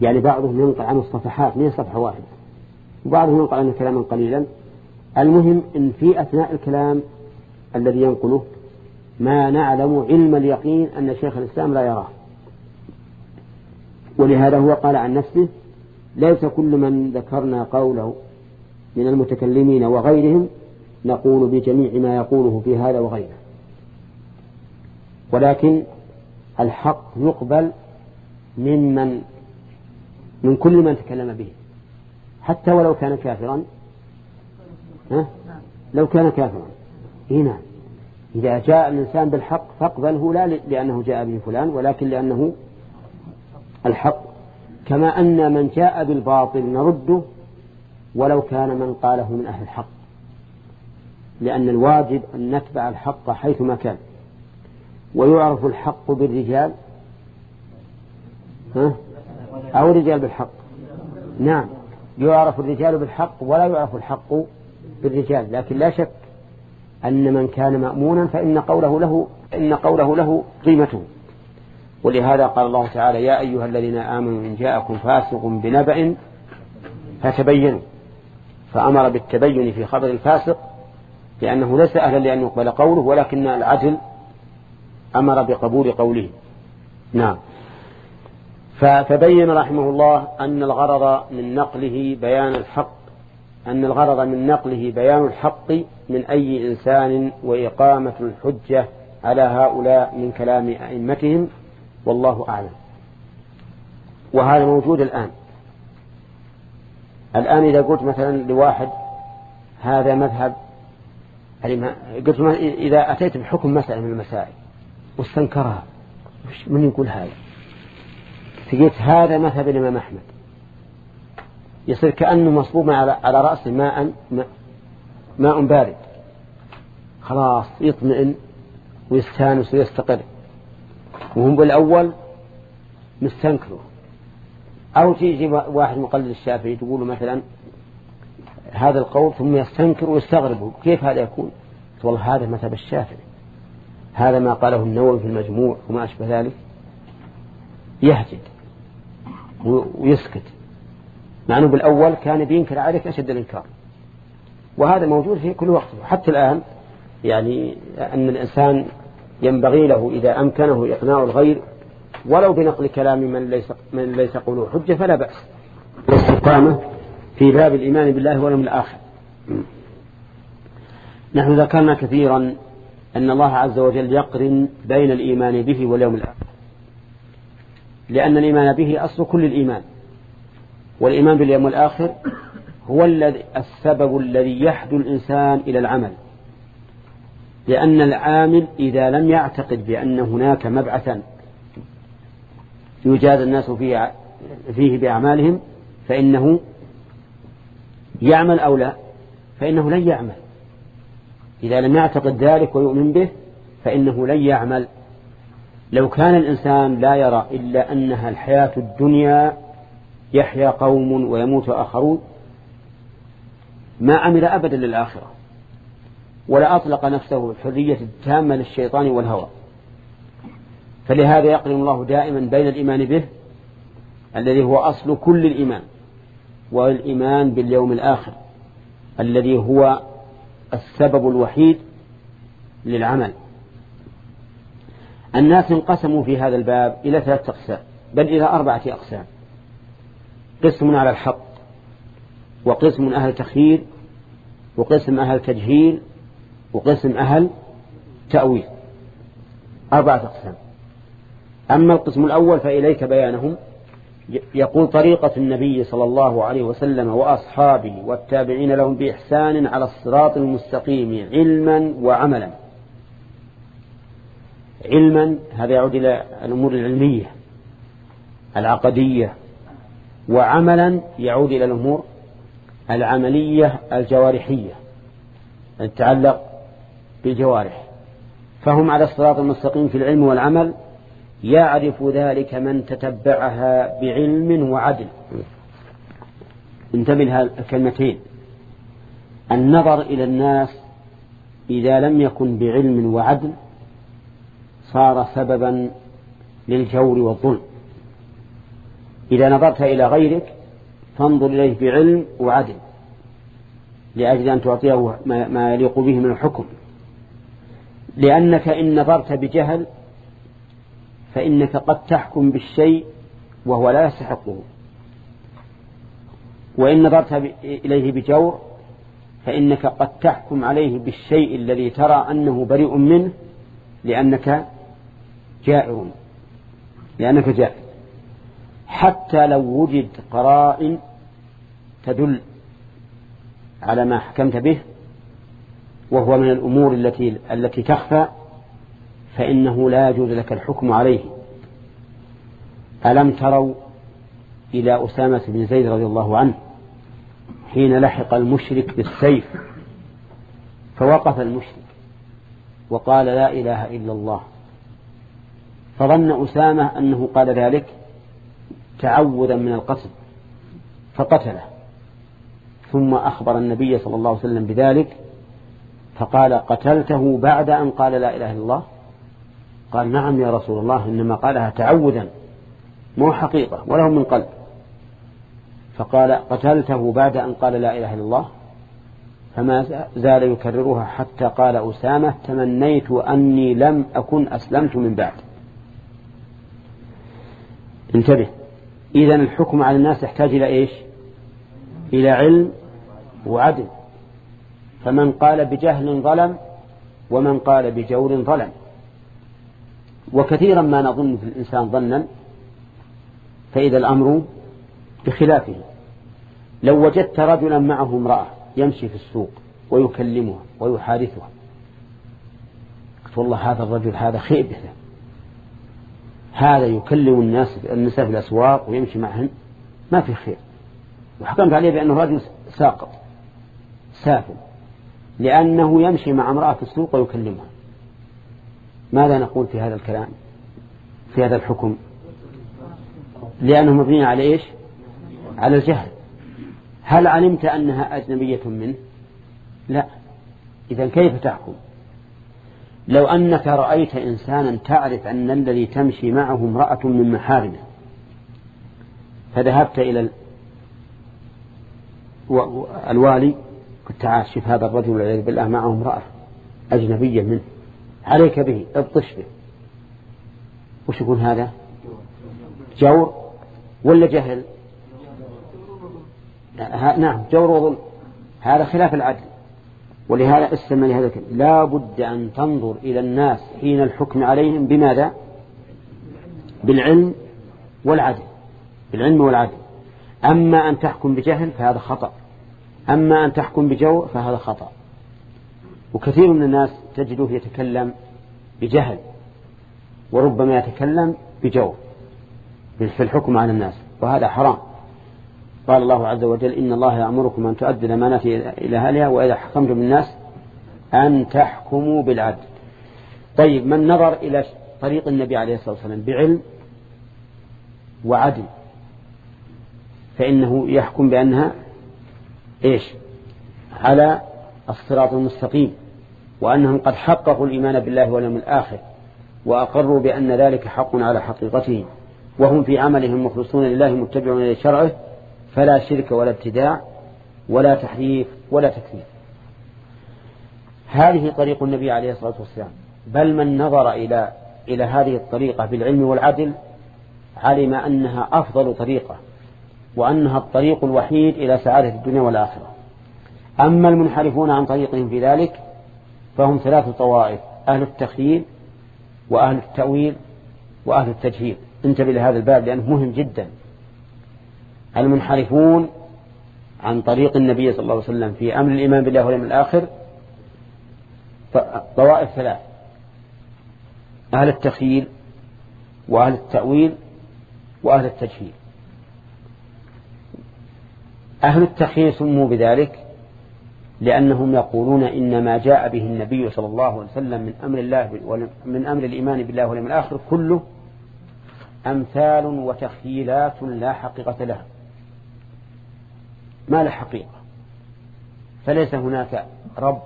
يعني بعضهم ينقل عنه الصفحات من صفحة واحدة. وبعضهم ينقل عنه كلاما قليلا. المهم إن في أثناء الكلام الذي ينقله ما نعلم علم اليقين أن شيخ الإسلام لا يراه. ولهذا هو قال عن نفسه ليس كل من ذكرنا قوله من المتكلمين وغيرهم نقول بجميع ما يقوله في هذا وغيره. ولكن الحق يقبل ممن من كل من تكلم به حتى ولو كان كافرا. ها؟ لو كان كافرا. هنا نعم. إذا جاء الإنسان بالحق فاقبله لا لأنه جاء به فلان ولكن لأنه الحق. كما أن من جاء بالباطل نرده ولو كان من قاله من أهل الحق. لأن الواجب أن نتبع الحق حيثما كان. ويعرف الحق بالرجال. ها؟ أو الرجال بالحق. نعم. يعرف الرجال بالحق ولا يعرف الحق بالرجال لكن لا شك أن من كان مأمونا فإن قوله له إن قوله له قيمته. ولهذا قال الله تعالى يا أيها الذين آمنوا إن جاءكم فاسق بنبأ فتبينوا. فأمر بالتبين في خبر الفاسق لأنه ليس أهلا لأن يقبل قوله ولكن العدل أمر بقبول قوله. نعم. فبين رحمه الله أن الغرض من نقله بيان الحق أن الغرض من نقله بيان الحق من أي إنسان وإقامة الحجة على هؤلاء من كلام أئمتهم والله أعلم. وهذا موجود الآن. الآن إذا قلت مثلا لواحد هذا مذهب قلت إذا أتيت بحكم مسألة من المسائل واستنكرها من يقول هذا؟ فقلت هذا مذهب الإمام أحمد. يصير كأنه مصبوب على على رأسه ماء ماء بارد. خلاص يطمئن ويستأنس ويستقر. وهم بالأول مستنكره أو تيجي واحد مقلد الشافعي تقول مثلا هذا القول ثم يستنكر ويستغرب كيف هذا يكون؟ والله هذا مذهب الشافعي. هذا ما قاله النووي في المجموع وما أشبه ذلك. يهجد ويسكت. مع أنه بالأول كان بينكر عليك أشد الإنكار. وهذا موجود في كل وقت. حتى الآن يعني أن الإنسان ينبغي له إذا أمكنه إقناع الغير ولو بنقل كلام من ليس, من ليس قوله حجة فلا بأس. الاستقامة في باب الإيمان بالله واليوم الآخر. نحن ذكرنا كثيرا أن الله عز وجل يقرن بين الإيمان به واليوم الآخر. لأن الإيمان به أصل كل الإيمان. والإيمان باليوم الآخر هو الذي السبب الذي يحدو الإنسان إلى العمل. لأن العامل إذا لم يعتقد بأن هناك مبعثا يجاز الناس فيه, فيه بأعمالهم فإنه يعمل أو لا فإنه لن يعمل. إذا لم يعتقد ذلك ويؤمن به فإنه لن يعمل. لو كان الإنسان لا يرى إلا أنها الحياة الدنيا يحيا قوم ويموت آخرون. ما عمل أبدا للآخرة. ولا أطلق نفسه الحرية التامة للشيطان والهوى. فلهذا يقرن الله دائما بين الإيمان به الذي هو أصل كل الإيمان والإيمان باليوم الآخر الذي هو السبب الوحيد للعمل. الناس انقسموا في هذا الباب إلى ثلاثة أقسام بل إلى أربعة أقسام. قسم على الحق وقسم أهل تخيير وقسم أهل تجهيل وقسم أهل تأويل. أربعة أقسام. أما القسم الأول فإليك بيانهم. يقول طريقة النبي صلى الله عليه وسلم وأصحابه والتابعين لهم بإحسان على الصراط المستقيم علما وعملا. علما هذا يعود إلى الأمور العلمية العقدية وعملا يعود إلى الأمور العملية الجوارحية تتعلق بالجوارح. فهم على الصراط المستقيم في العلم والعمل يعرف ذلك من تتبعها بعلم وعدل. انتبه الكلمتين. النظر إلى الناس إذا لم يكن بعلم وعدل صار سببا للجور والظلم. إذا نظرت إلى غيرك فانظر إليه بعلم وعدل لأجل أن تعطيه ما يليق به من الحكم. لأنك إن نظرت بجهل فإنك قد تحكم بالشيء وهو لا يستحقه. وإن نظرت إليه بجور فإنك قد تحكم عليه بالشيء الذي ترى أنه بريء منه لأنك جائر لأنك جائر حتى لو وجد قرائن تدل على ما حكمت به وهو من الأمور التي التي تخفى فإنه لا يجوز لك الحكم عليه. ألم تروا إلى أسامة بن زيد رضي الله عنه حين لحق المشرك بالسيف؟ فوقف المشرك وقال لا إله إلا الله. فظن أسامة أنه قال ذلك تعوذا من القتل فقتله. ثم أخبر النبي صلى الله عليه وسلم بذلك فقال قتلته بعد أن قال لا إله إلا الله؟ قال نعم يا رسول الله إنما قالها تعوذا مو حقيقة وله من قلب. فقال قتلته بعد أن قال لا إله إلا الله؟ فما زال يكررها حتى قال أسامة تمنيت أني لم أكن أسلمت من بعد. انتبه. إذا الحكم على الناس يحتاج إلى إيش؟ إلى علم وعدل. فمن قال بجهل ظلم ومن قال بجور ظلم. وكثيرا ما نظن في الإنسان ظنا فإذا الأمر بخلافه. لو وجدت رجلا معه امرأة يمشي في السوق ويكلمها ويحادثها قلت والله هذا الرجل هذا خيبة هذا يكلم الناس النساء في الأسواق ويمشي معهن ما في خير. وحكمت عليه بأنه رجل ساقط سافل لأنه يمشي مع امرأة في السوق ويكلمها. ماذا نقول في هذا الكلام؟ في هذا الحكم؟ لأنه مبني على إيش؟ على الجهل. هل علمت أنها أجنبية منه؟ لا. إذا كيف تحكم؟ لو أنك رأيت إنسانا تعرف أن الذي تمشي معه امرأة من محارمه فذهبت إلى الوالي قلت تعال شوف هذا الرجل والعياذ بالله معه امرأة أجنبية منه عليك به ابطش به. وش يكون هذا؟ جور ولا جهل؟ نعم جور وظلم. هذا خلاف العدل. ولهذا استمع لهذا الكلام. لا بد أن تنظر إلى الناس حين الحكم عليهم بماذا؟ بالعلم والعدل. بالعلم والعدل. أما أن تحكم بجهل فهذا خطأ. أما أن تحكم بجور فهذا خطأ. وكثير من الناس تجده يتكلم بجهل وربما يتكلم بجور في الحكم على الناس وهذا حرام. قال الله عز وجل إن الله يأمركم أن تؤدوا الأمانات إلى أهلها وإذا حكمتم الناس أن تحكموا بالعدل. طيب من نظر إلى طريق النبي عليه الصلاة والسلام بعلم وعدل فإنه يحكم بأنها إيش؟ على الصراط المستقيم وأنهم قد حققوا الإيمان بالله واليوم الآخر وأقروا بأن ذلك حق على حقيقته وهم في عملهم مخلصون لله متبعون لشرعه فلا شرك ولا ابتداع ولا تحريف ولا تكذيب هذه طريق النبي عليه الصلاة والسلام. بل من نظر إلى إلى هذه الطريقة بالعلم والعدل علم أنها أفضل طريقة وأنها الطريق الوحيد إلى سعادة الدنيا والآخرة. أما المنحرفون عن طريقهم في ذلك فهم ثلاث طوائف أهل التخييل وأهل التأويل وأهل التجهيل. انتبه لهذا الباب لأنه مهم جدا. المنحرفون عن طريق النبي صلى الله عليه وسلم في أمر الإيمان بالله واليوم الآخر طوائف ثلاث أهل التخييل وأهل التأويل وأهل التجهيل. أهل التخييل سموا بذلك لأنهم يقولون إن ما جاء به النبي صلى الله عليه وسلم من أمر الله من أمر الإيمان بالله واليوم الآخر كله أمثال وتخييلات لا حقيقة لها. ما له حقيقة. فليس هناك رب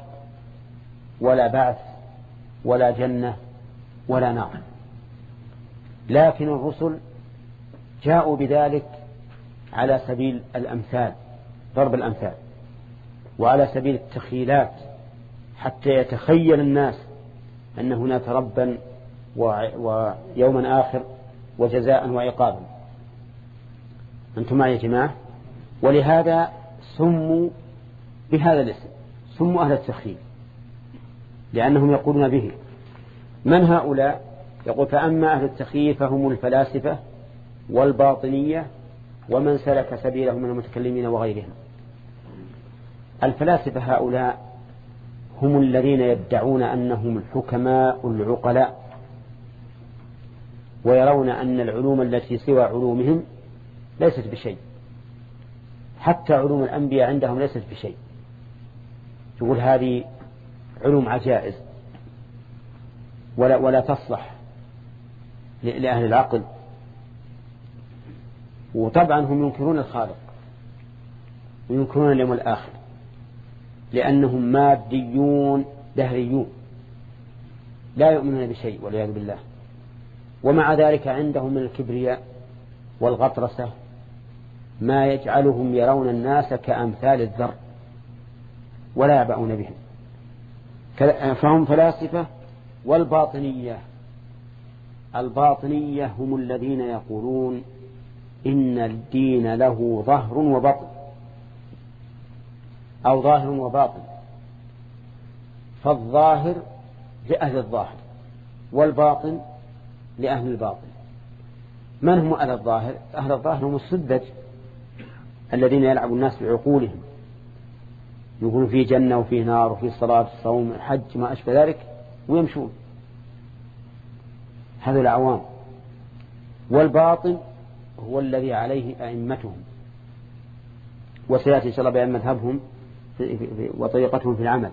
ولا بعث ولا جنة ولا نار. لكن الرسل جاءوا بذلك على سبيل الأمثال ضرب الأمثال وعلى سبيل التخيلات حتى يتخيل الناس أن هناك ربا ويوما آخر وجزاء وعقابا. أنتم معي يا جماعة؟ ولهذا سموا بهذا الاسم سموا أهل التخييم لأنهم يقولون به. من هؤلاء؟ يقول فأما أهل التخييف فهم الفلاسفة والباطنية ومن سلك سبيلهم من المتكلمين وغيرهم. الفلاسفة هؤلاء هم الذين يدعون أنهم الحكماء العقلاء ويرون أن العلوم التي سوى علومهم ليست بشيء. حتى علوم الأنبياء عندهم ليست بشيء. يقول هذه علوم عجائز. ولا ولا تصلح لأهل العقل. وطبعا هم ينكرون الخالق. وينكرون اليوم الآخر. لأنهم ماديون دهريون. لا يؤمنون بشيء والعياذ بالله. ومع ذلك عندهم من الكبرياء والغطرسة ما يجعلهم يرون الناس كأمثال الذر ولا يعبؤون بهم. فهم فلاسفة والباطنية. الباطنية هم الذين يقولون إن الدين له ظهر وبطن أو ظاهر وباطن. فالظاهر لأهل الظاهر والباطن لأهل الباطن. من هم أهل الظاهر؟ أهل الظاهر هم السدج الذين يلعب الناس بعقولهم. يقولون في جنة وفي نار وفي صلاة صوم حج ما أشبه ذلك ويمشون. هذا العوام. والباطن هو الذي عليه أئمتهم. وسيأتي إن شاء الله بأن مذهبهم وطريقتهم في العمل.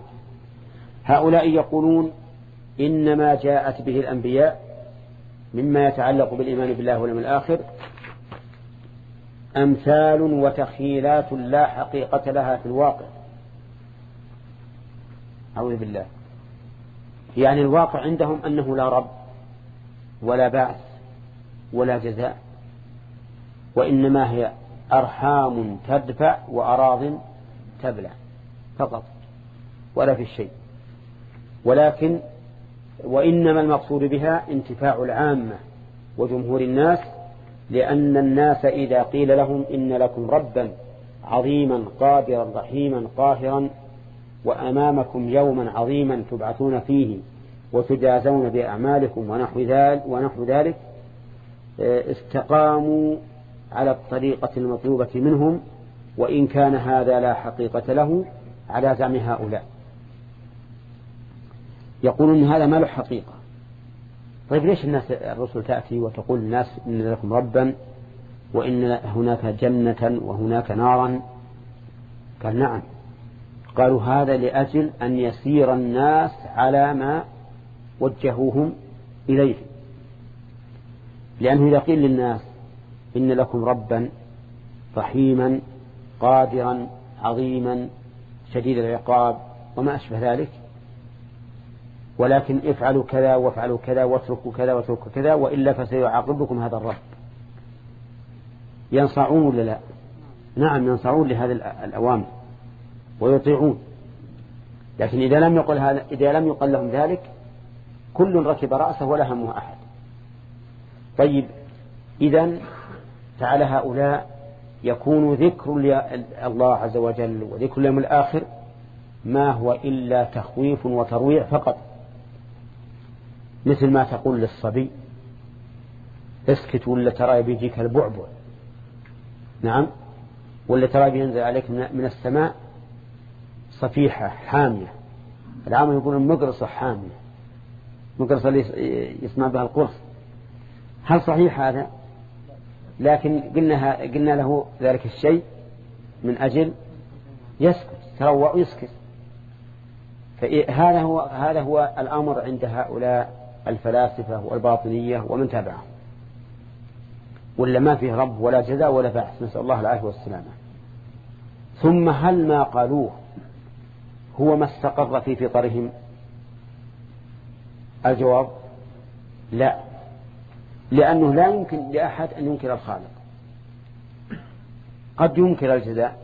هؤلاء يقولون إنما جاءت به الأنبياء مما يتعلق بالإيمان بالله واليوم الآخر أمثال وتخيلات لا حقيقة لها في الواقع. أعوذ بالله. يعني الواقع عندهم أنه لا رب ولا بعث ولا جزاء وإنما هي أرحام تدفع وأراض تبلع فقط ولا في الشيء ولكن وإنما المقصود بها انتفاع العامة وجمهور الناس لأن الناس إذا قيل لهم إن لكم ربا عظيما قادرا رحيما قاهرا وأمامكم يوما عظيما تبعثون فيه وتجازون بأعمالكم ونحو ذلك, ونحو ذلك استقاموا على الطريقة المطلوبة منهم وإن كان هذا لا حقيقة له على زعم هؤلاء. يقولون هذا ما له حقيقة. طيب ليش الناس الرسل تأتي وتقول الناس إن لكم ربا وإن هناك جنة وهناك نارا؟ قال نعم. قالوا هذا لأجل أن يسير الناس على ما وجهوهم إليه. لأنه إذا قيل للناس إن لكم ربا رحيما قادرا عظيما شديد العقاب وما أشبه ذلك ولكن افعلوا كذا وافعلوا كذا واتركوا كذا واتركوا كذا وإلا فسيعاقبكم هذا الرب. ينصعون ولا لا؟ نعم ينصعون لهذه الأوامر ويطيعون. لكن إذا لم يقل هذا إذا لم يقل لهم ذلك كل ركب رأسه ولا همه أحد. طيب إذا فعلى هؤلاء يكون ذكر الله عز وجل وذكر اليوم الآخر ما هو إلا تخويف وترويع فقط. مثل ما تقول للصبي اسكت ولا ترى بيجيك البعبع؟ نعم. ولا ترى بينزل عليك من السماء صفيحة حامية؟ العام يقولون مقرصة حامية. مقرصة اللي يسمع بها القرص. هل صحيح هذا؟ لكن قلنا, قلنا له ذلك الشيء من أجل يسكت تروع ويسكت. فهذا هو هذا هو الأمر عند هؤلاء. الفلاسفة والباطنية ومن تبعهم ولا ما فيه رب ولا جزاء ولا بعث نسأل الله العافية والسلامة. ثم هل ما قالوه هو ما استقر في فطرهم؟ الجواب لا. لأنه لا يمكن لأحد أن ينكر الخالق. قد ينكر الجزاء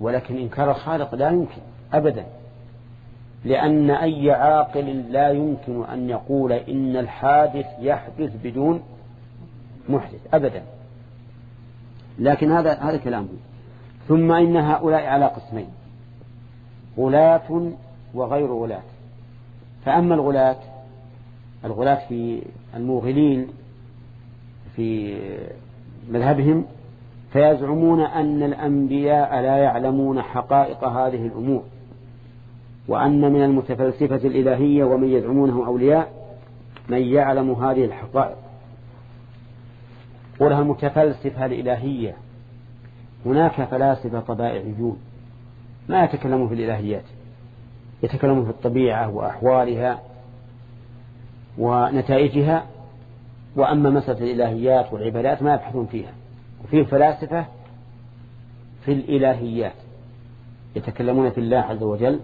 ولكن إنكار الخالق لا يمكن أبدا. لأن أي عاقل لا يمكن أن يقول إن الحادث يحدث بدون محدث أبدا. لكن هذا هذا كلامه. ثم إن هؤلاء على قسمين غلاة وغير غلاة. فأما الغلاة الغلاة في الموغلين في مذهبهم فيزعمون أن الأنبياء لا يعلمون حقائق هذه الأمور. وأن من المتفلسفة الإلهية ومن يزعمونه أولياء من يعلم هذه الحقائق. قولها المتفلسفة الإلهية. هناك فلاسفة طبائعيون ما يتكلمون في الإلهيات يتكلمون في الطبيعة وأحوالها ونتائجها وأما مسألة الإلهيات والعبادات ما يبحثون فيها. وفيه فلاسفة في الإلهيات يتكلمون في الله عز وجل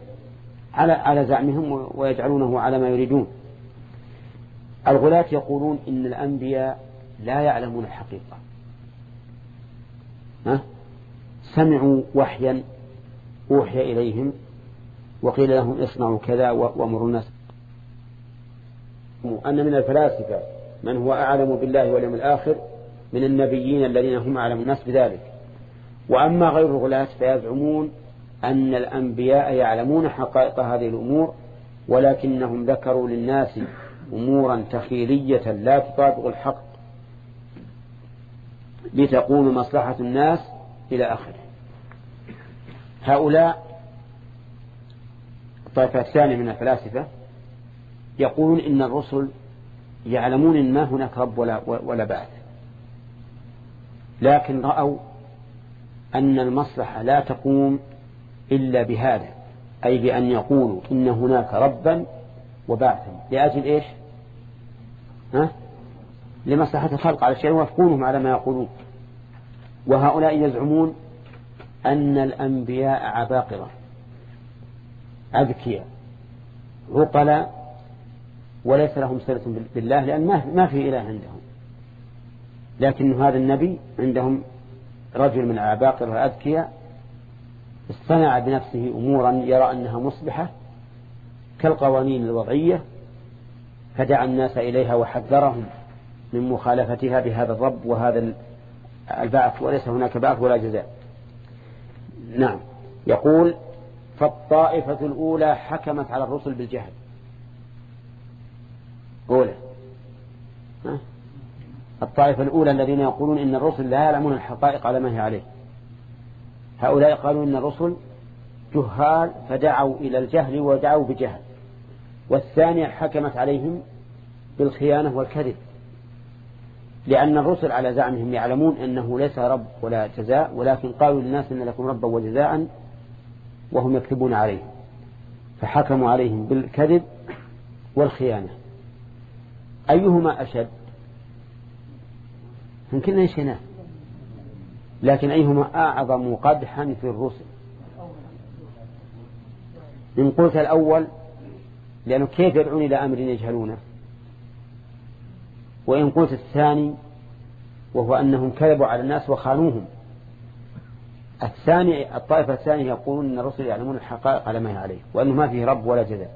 على على زعمهم ويجعلونه على ما يريدون. الغلاة يقولون إن الأنبياء لا يعلمون الحقيقة. ها؟ سمعوا وحيا أوحي إليهم وقيل لهم اصنعوا كذا وأمروا الناس. أن من الفلاسفة من هو أعلم بالله واليوم الآخر من النبيين الذين هم أعلم الناس بذلك. وأما غير الغلاة فيزعمون أن الأنبياء يعلمون حقائق هذه الأمور ولكنهم ذكروا للناس أمورا تخيلية لا تطابق الحق لتقوم مصلحة الناس إلى آخره. هؤلاء الطائفة الثانية من الفلاسفة يقولون إن الرسل يعلمون إن ما هناك رب ولا, ولا بعث. لكن رأوا أن المصلحة لا تقوم إلا بهذا أي بأن يقولوا إن هناك ربا وبعثا. لأجل إيش؟ ها؟ لمصلحة الخلق. على شيء يوافقونهم على ما يقولون. وهؤلاء يزعمون أن الأنبياء عباقرة أذكياء عقلاء وليس لهم صلة بالله لأن ما في إله عندهم. لكن هذا النبي عندهم رجل من العباقرة الأذكياء اصطنع بنفسه أمورا يرى أنها مصبحة كالقوانين الوضعية فدعا الناس إليها وحذرهم من مخالفتها بهذا الرب وهذا البعث وليس هناك بعث ولا جزاء. نعم. يقول فالطائفة الأولى حكمت على الرسل بالجهل. أولى الطائفة الأولى الذين يقولون إن الرسل لا يعلمون الحقائق على ما هي عليه. هؤلاء قالوا إن الرسل جهال فدعوا إلى الجهل ودعوا بجهل. والثانية حكمت عليهم بالخيانة والكذب لأن الرسل على زعمهم يعلمون أنه ليس رب ولا جزاء ولكن قالوا للناس إن لكم ربا وجزاء وهم يكذبون عليه فحكموا عليهم بالكذب والخيانة. أيهما أشد؟ يمكن يشيناه لكن أيهما أعظم قدحا في الرسل؟ إن قلت الأول لأنه كيف يدعون إلى أمر يجهلونه؟ وإن قلت الثاني وهو أنهم كذبوا على الناس وخانوهم. الثاني الطائفة الثانية يقولون أن الرسل يعلمون الحقائق على ما هي عليه وأنه ما فيه رب ولا جزاء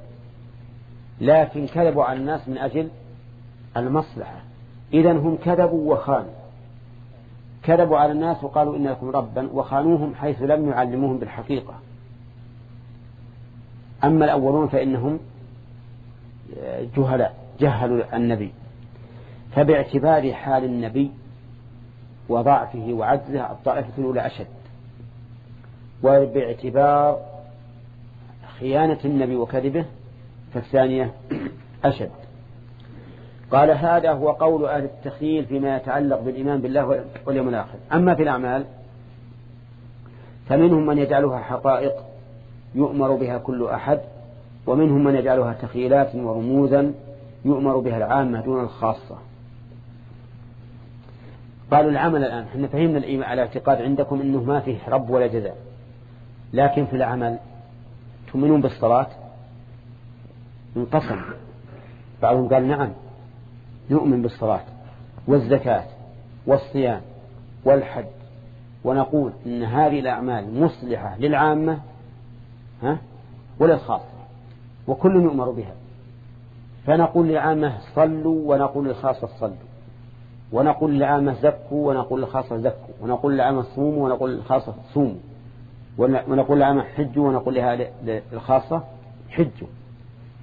لكن كذبوا على الناس من أجل المصلحة. إذا هم كذبوا وخانوا. كذبوا على الناس وقالوا إن لكم ربا وخانوهم حيث لم يعلموهم بالحقيقة. أما الأولون فإنهم جهلاء جهلوا النبي. فباعتبار حال النبي وضعفه وعجزه الطائفة الأولى أشد. وباعتبار خيانة النبي وكذبه فالثانية أشد. قال هذا هو قول أهل التخيل فيما يتعلق بالإيمان بالله واليوم الآخر. أما في الأعمال فمنهم من يجعلها حقائق يؤمر بها كل أحد ومنهم من يجعلها تخيلات ورموزا يؤمر بها العامة دون الخاصة. قالوا العمل الآن إحنا فهمنا الإيمان على اعتقاد عندكم أنه ما فيه رب ولا جزاء. لكن في العمل تؤمنون بالصلاة؟ انقسم. بعضهم قال نعم. نؤمن بالصلاة والزكاة والصيام والحج. ونقول إن هذه الأعمال مصلحة للعامة ها وللخاصة وكل يؤمر بها. فنقول للعامة صلوا ونقول للخاصة صلوا. ونقول للعامة زكوا ونقول للخاصة زكوا. ونقول للعامة صوموا ونقول للخاصة صوموا. ونقول للعامة حجوا ونقول لها للخاصة حجوا.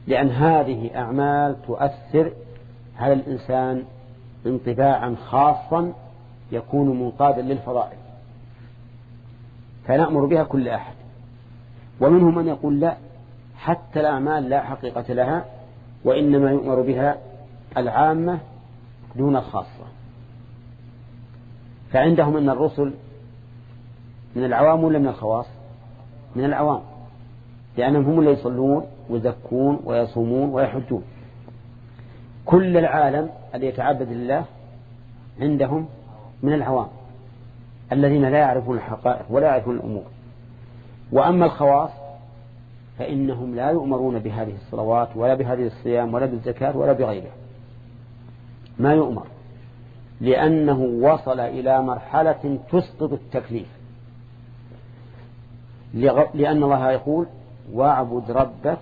لأن هذه أعمال تؤثر على الإنسان انطباعا خاصا يكون منقادا للفضائل؟ فنأمر بها كل أحد. ومنهم من يقول لا حتى الأعمال لا حقيقة لها وإنما يؤمر بها العامة دون الخاصة فعندهم أن الرسل من العوام ولا من الخواص؟ من العوام لأنهم هم اللي يصلون ويزكون ويصومون ويحجون. كل العالم الذي يتعبد لله عندهم من العوام الذين لا يعرفون الحقائق ولا يعرفون الأمور. وأما الخواص فإنهم لا يؤمرون بهذه الصلوات ولا بهذه الصيام ولا بالزكاة ولا بغيرها. ما يؤمر؟ لأنه وصل إلى مرحلة تسقط التكليف. لأن الله يقول واعبد ربك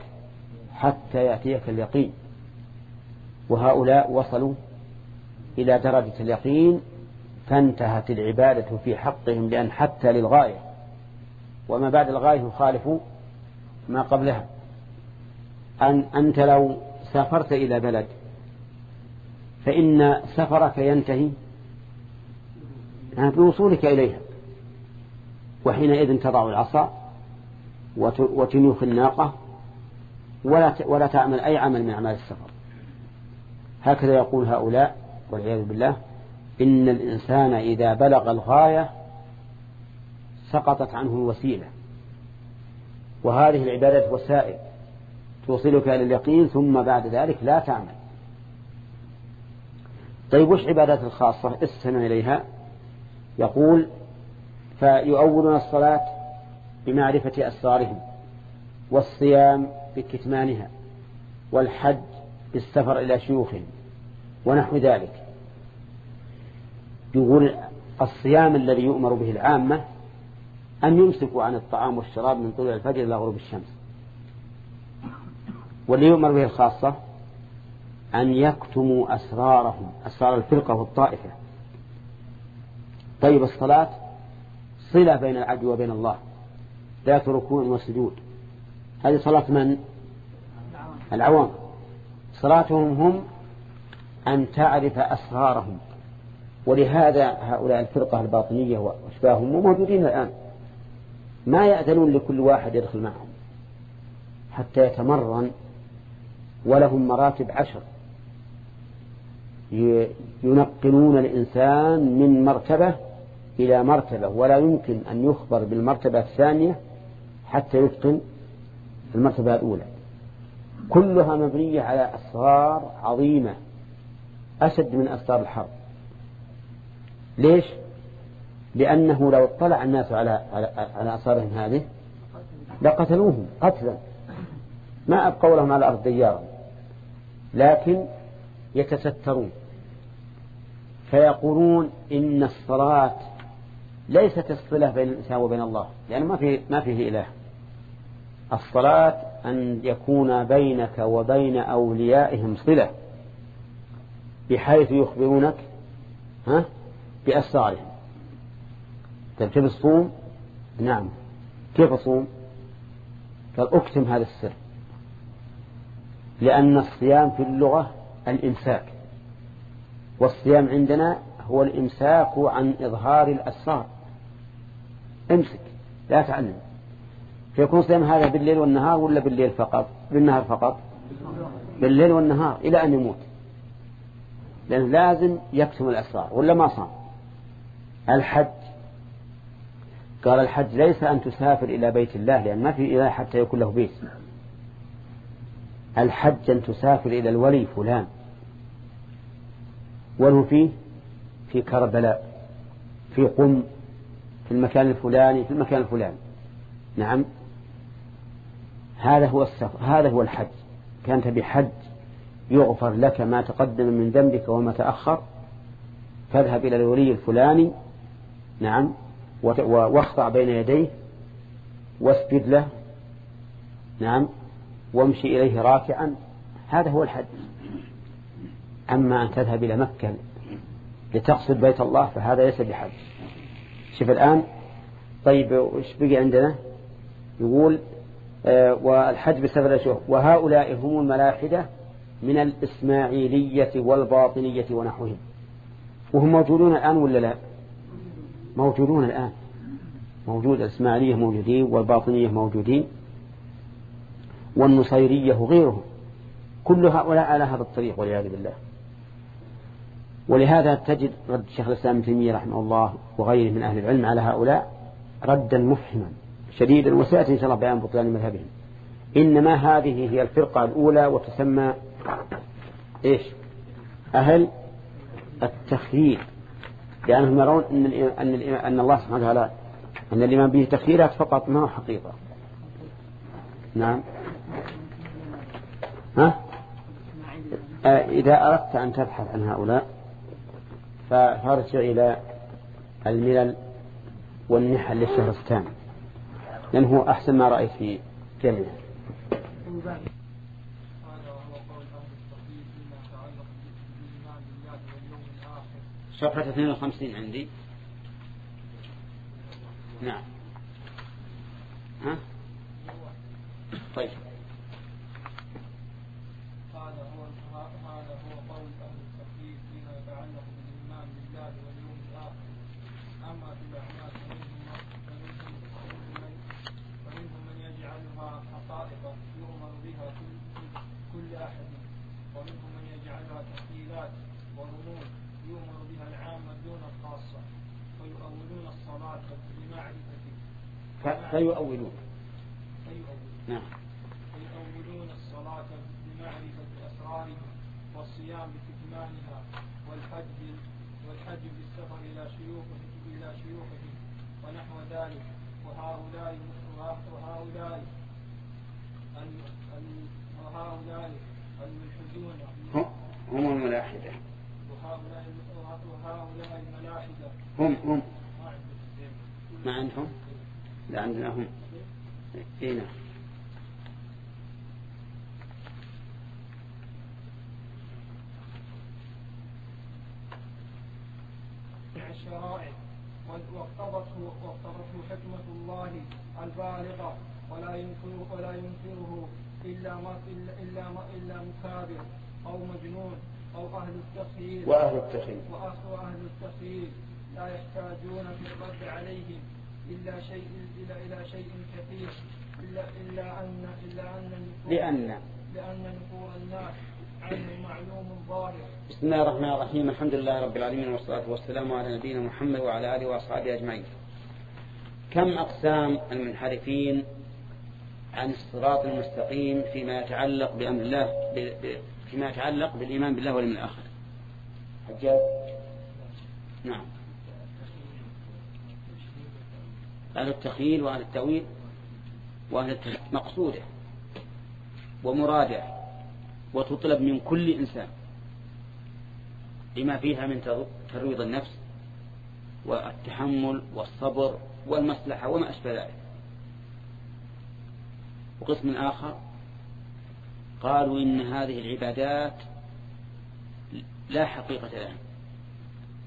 حتى يأتيك اليقين. وهؤلاء وصلوا إلى درجة اليقين فانتهت العبادة في حقهم لأن حتى للغاية وما بعد الغاية يخالف ما قبلها. أن أنت لو سافرت إلى بلد فإن سفرك ينتهي بوصولك إليها وحينئذ تضع العصا وتنوخ الناقة ولا ولا تعمل أي عمل من أعمال السفر. هكذا يقول هؤلاء والعياذ بالله إن الإنسان إذا بلغ الغاية سقطت عنه الوسيلة. وهذه العبادة وسائل توصلك إلى اليقين ثم بعد ذلك لا تعمل. طيب وش عبادات الخاصة؟ استمع إليها. يقول فيؤولون الصلاة بمعرفة أسرارهم والصيام بكتمانها والحج بالسفر إلى شيوخهم ونحو ذلك. يقول الصيام الذي يؤمر به العامة أن يمسكوا عن الطعام والشراب من طلوع الفجر إلى غروب الشمس. واللي يؤمر به الخاصة أن يكتموا أسرارهم أسرار الفرقة والطائفة. طيب الصلاة؟ صلة بين العبد وبين الله. ذات ركوع وسجود. هذه صلاة من؟ العوام. صلاتهم هم أن تعرف أسرارهم. ولهذا هؤلاء الفرقة الباطنية وأشباههم موجودين الآن. ما يأذنون لكل واحد يدخل معهم. حتى يتمرن ولهم مراتب عشر. ينقلون الإنسان من مرتبة إلى مرتبة ولا يمكن أن يخبر بالمرتبة الثانية حتى يتقن المرتبة الأولى. كلها مبنية على أسرار عظيمة أشد من أسرار الحرب. ليش؟ لأنه لو اطلع الناس على على, أسرارهم هذه لقتلوهم قتلا. ما أبقوا لهم على الأرض ديارا. لكن يتسترون. فيقولون إن الصلاة ليست الصلة بين الإنسان وبين الله لأن ما فيه ما فيه إله. الصلاة أن يكون بينك وبين أوليائهم صلة بحيث يخبرونك ها بأسرارهم. طيب تبي الصوم؟ نعم. كيف أصوم؟ قال أكتم هذا السر. لأن الصيام في اللغة الإمساك والصيام عندنا هو الإمساك عن إظهار الأسرار. امسك لا تعلم. فيكون صيام هذا بالليل والنهار ولا بالليل فقط؟ بالنهار فقط. بالليل والنهار إلى أن يموت. لأنه لازم يكتم الأسرار. ولا ما صام؟ الحج. قال الحج ليس أن تسافر إلى بيت الله لأن ما في إله حتى يكون له بيت. الحج أن تسافر إلى الولي فلان. وله فيه في كربلاء في قم في المكان الفلاني في المكان الفلاني. نعم. هذا هو السفر هذا هو الحج. كانت بحج يغفر لك ما تقدم من ذنبك وما تأخر فاذهب إلى الولي الفلاني نعم واخضع بين يديه واسجد له نعم وامشي إليه راكعا. هذا هو الحج. أما أن تذهب إلى مكة لتقصد بيت الله فهذا ليس بحج. شوف الآن طيب وش بقي عندنا؟ يقول والحج بسبب الأشهر وهؤلاء هم الملاحدة من الإسماعيلية والباطنية ونحوهم. وهم موجودون الآن ولا لا؟ موجودون الآن. موجود الإسماعيلية موجودين والباطنية موجودين والنصيرية وغيرهم. كل هؤلاء على هذا الطريق والعياذ بالله. ولهذا تجد رد شيخ الإسلام ابن تيمية رحمه الله وغيره من أهل العلم على هؤلاء ردا مفهما شديدا وسيأتي إن شاء الله بيان بطلان مذهبهم. إنما هذه هي الفرقة الأولى وتسمى إيش؟ أهل التخيير. لأنهم يرون أن, أن, أن الله سبحانه وتعالى أن الإيمان به تخييرات فقط ما هو حقيقة. نعم. ها؟ إذا أردت أن تبحث عن هؤلاء فأرجع إلى الملل والنحل للشهرستان. لأنه أحسن ما رأيت في جميع صفحة 52 عندي. نعم. ها؟ طيب قال هو هذا هو قول أهل التقليد فيما يتعلق بالايمان بالله واليوم الآخر اما في الاعمال فمنهم فمنهم من يجعلها حقائق يؤمر بها كل كل احد ومنهم من يجعلها تخيلات ورموز يؤمر بها العامه دون الخاصه ويؤولون الصلاه بمعرفه فيؤولون. نعم. فيؤولون الصلاة بمعرفة أسرارها والصيام بكتمانها والحج والحج بالسفر إلى شيوخهم إلى شيوخهم ونحو ذلك. وهؤلاء وهؤلاء وهؤلاء الملحدون. هم الملاحدة. وهؤلاء وهؤلاء الملاحدة. هم هم ما عندهم؟ لا عندنا هم إي نعم. الشرائع. واقتضته واقتضته حكمة الله البالغة ولا ينكره ولا ينكره إلا ما إلا ما إلا مكابر أو مجنون أو أهل التخيير. وأهل التخيير. وأهل التخيير. لا يحتاجون في الرد عليهم إلا شيء إلى إلى شيء كثير. إلا إلا أن إلا أن لأن. لأن نفور الناس عنه معلوم ظاهر. بسم الله الرحمن الرحيم. الحمد لله رب العالمين والصلاة والسلام على نبينا محمد وعلى آله وأصحابه أجمعين. كم أقسام المنحرفين عن الصراط المستقيم فيما يتعلق بأمر الله فيما يتعلق بالإيمان بالله واليوم الآخر؟ حجاب نعم. أهل التخيل وأهل التأويل وأهل التخيل مقصودة ومراجع وتطلب من كل إنسان لما فيها من ترويض النفس والتحمل والصبر والمصلحة وما أشبه ذلك. وقسم آخر قالوا إن هذه العبادات لا حقيقة لها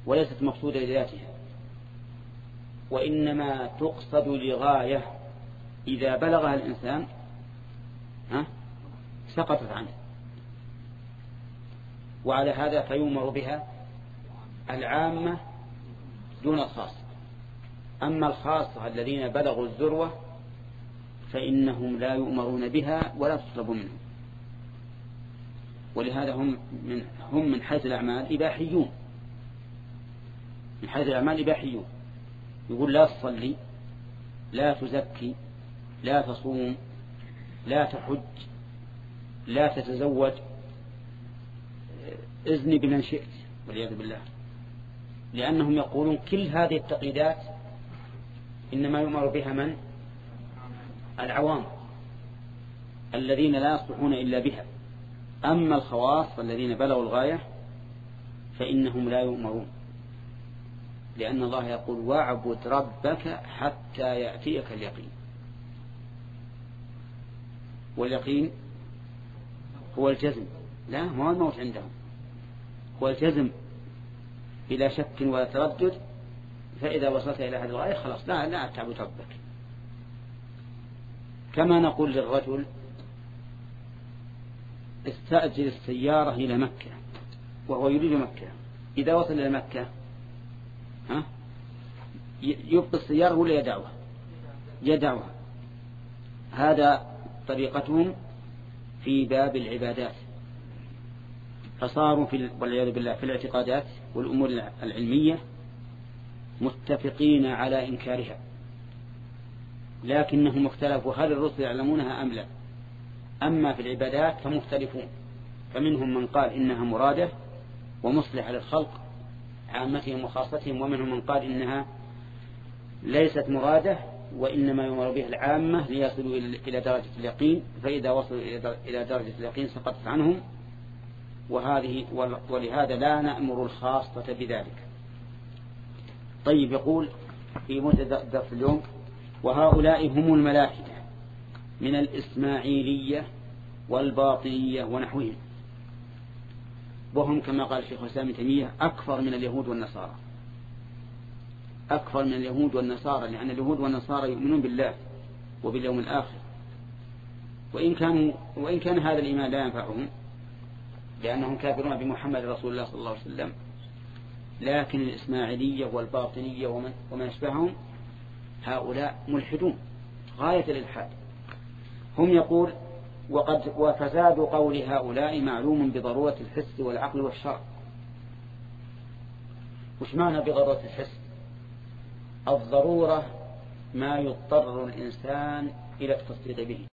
وليست مقصودة لذاتها. وإنما تقصد لغاية إذا بلغها الإنسان ها؟ سقطت عنه. وعلى هذا فيؤمر بها العامة دون الخاصة أما الخاصة الذين بلغوا الذروة فإنهم لا يؤمرون بها ولا تطلب منهم. ولهذا هم من هم من حيث الأعمال إباحيون. من حيث الأعمال إباحيون. يقول لا تصلي لا تزكي لا تصوم لا تحج لا تتزوج. اذني بمن شئت والعياذ بالله. لأنهم يقولون كل هذه التقييدات إنما يؤمر بها من؟ العوام الذين لا يصلحون إلا بها. أما الخواص الذين بلغوا الغاية فإنهم لا يؤمرون. لأن الله يقول واعبد ربك حتى يأتيك اليقين. واليقين هو الجزم. لا ما هو الموت عندهم. هو الجزم. بلا شك ولا تردد. فإذا وصلت إلى هذه الغاية خلاص لا لا تعبد ربك. كما نقول للرجل استأجر السيارة إلى مكة وهو يريد مكة. إذا وصل إلى مكة ها؟ يبقي السيارة ولا يدعوها يدعوها هذا طريقتهم في باب العبادات. فصاروا في والعياذ بالله في الاعتقادات والأمور العلمية متفقين على إنكارها. لكنهم اختلفوا هل الرسل يعلمونها أم لا؟ أما في العبادات فمختلفون. فمنهم من قال إنها مرادة ومصلحة للخلق عامتهم وخاصتهم ومنهم من قال إنها ليست مرادة وإنما يمر بها العامة ليصلوا إلى درجة اليقين فإذا وصلوا إلى درجة اليقين سقطت عنهم وهذه ولهذا لا نأمر الخاصة بذلك. طيب يقول في منتدى درس اليوم وهؤلاء هم الملاحدة من الإسماعيلية والباطنية ونحوهم. وهم كما قال الشيخ الإسلام تيمية أكثر من اليهود والنصارى. أكثر من اليهود والنصارى لأن اليهود والنصارى يؤمنون بالله وباليوم الآخر. وإن كانوا وإن كان هذا الإيمان لا ينفعهم لأنهم كافرون بمحمد رسول الله صلى الله عليه وسلم. لكن الإسماعيلية والباطنية ومن, ومن أشبههم هؤلاء ملحدون غاية الإلحاد. هم يقول وقد وفساد قول هؤلاء معلوم بضرورة الحس والعقل والشرع. وش معنى بضرورة الحس؟ الضرورة ما يضطر الإنسان إلى التصديق به.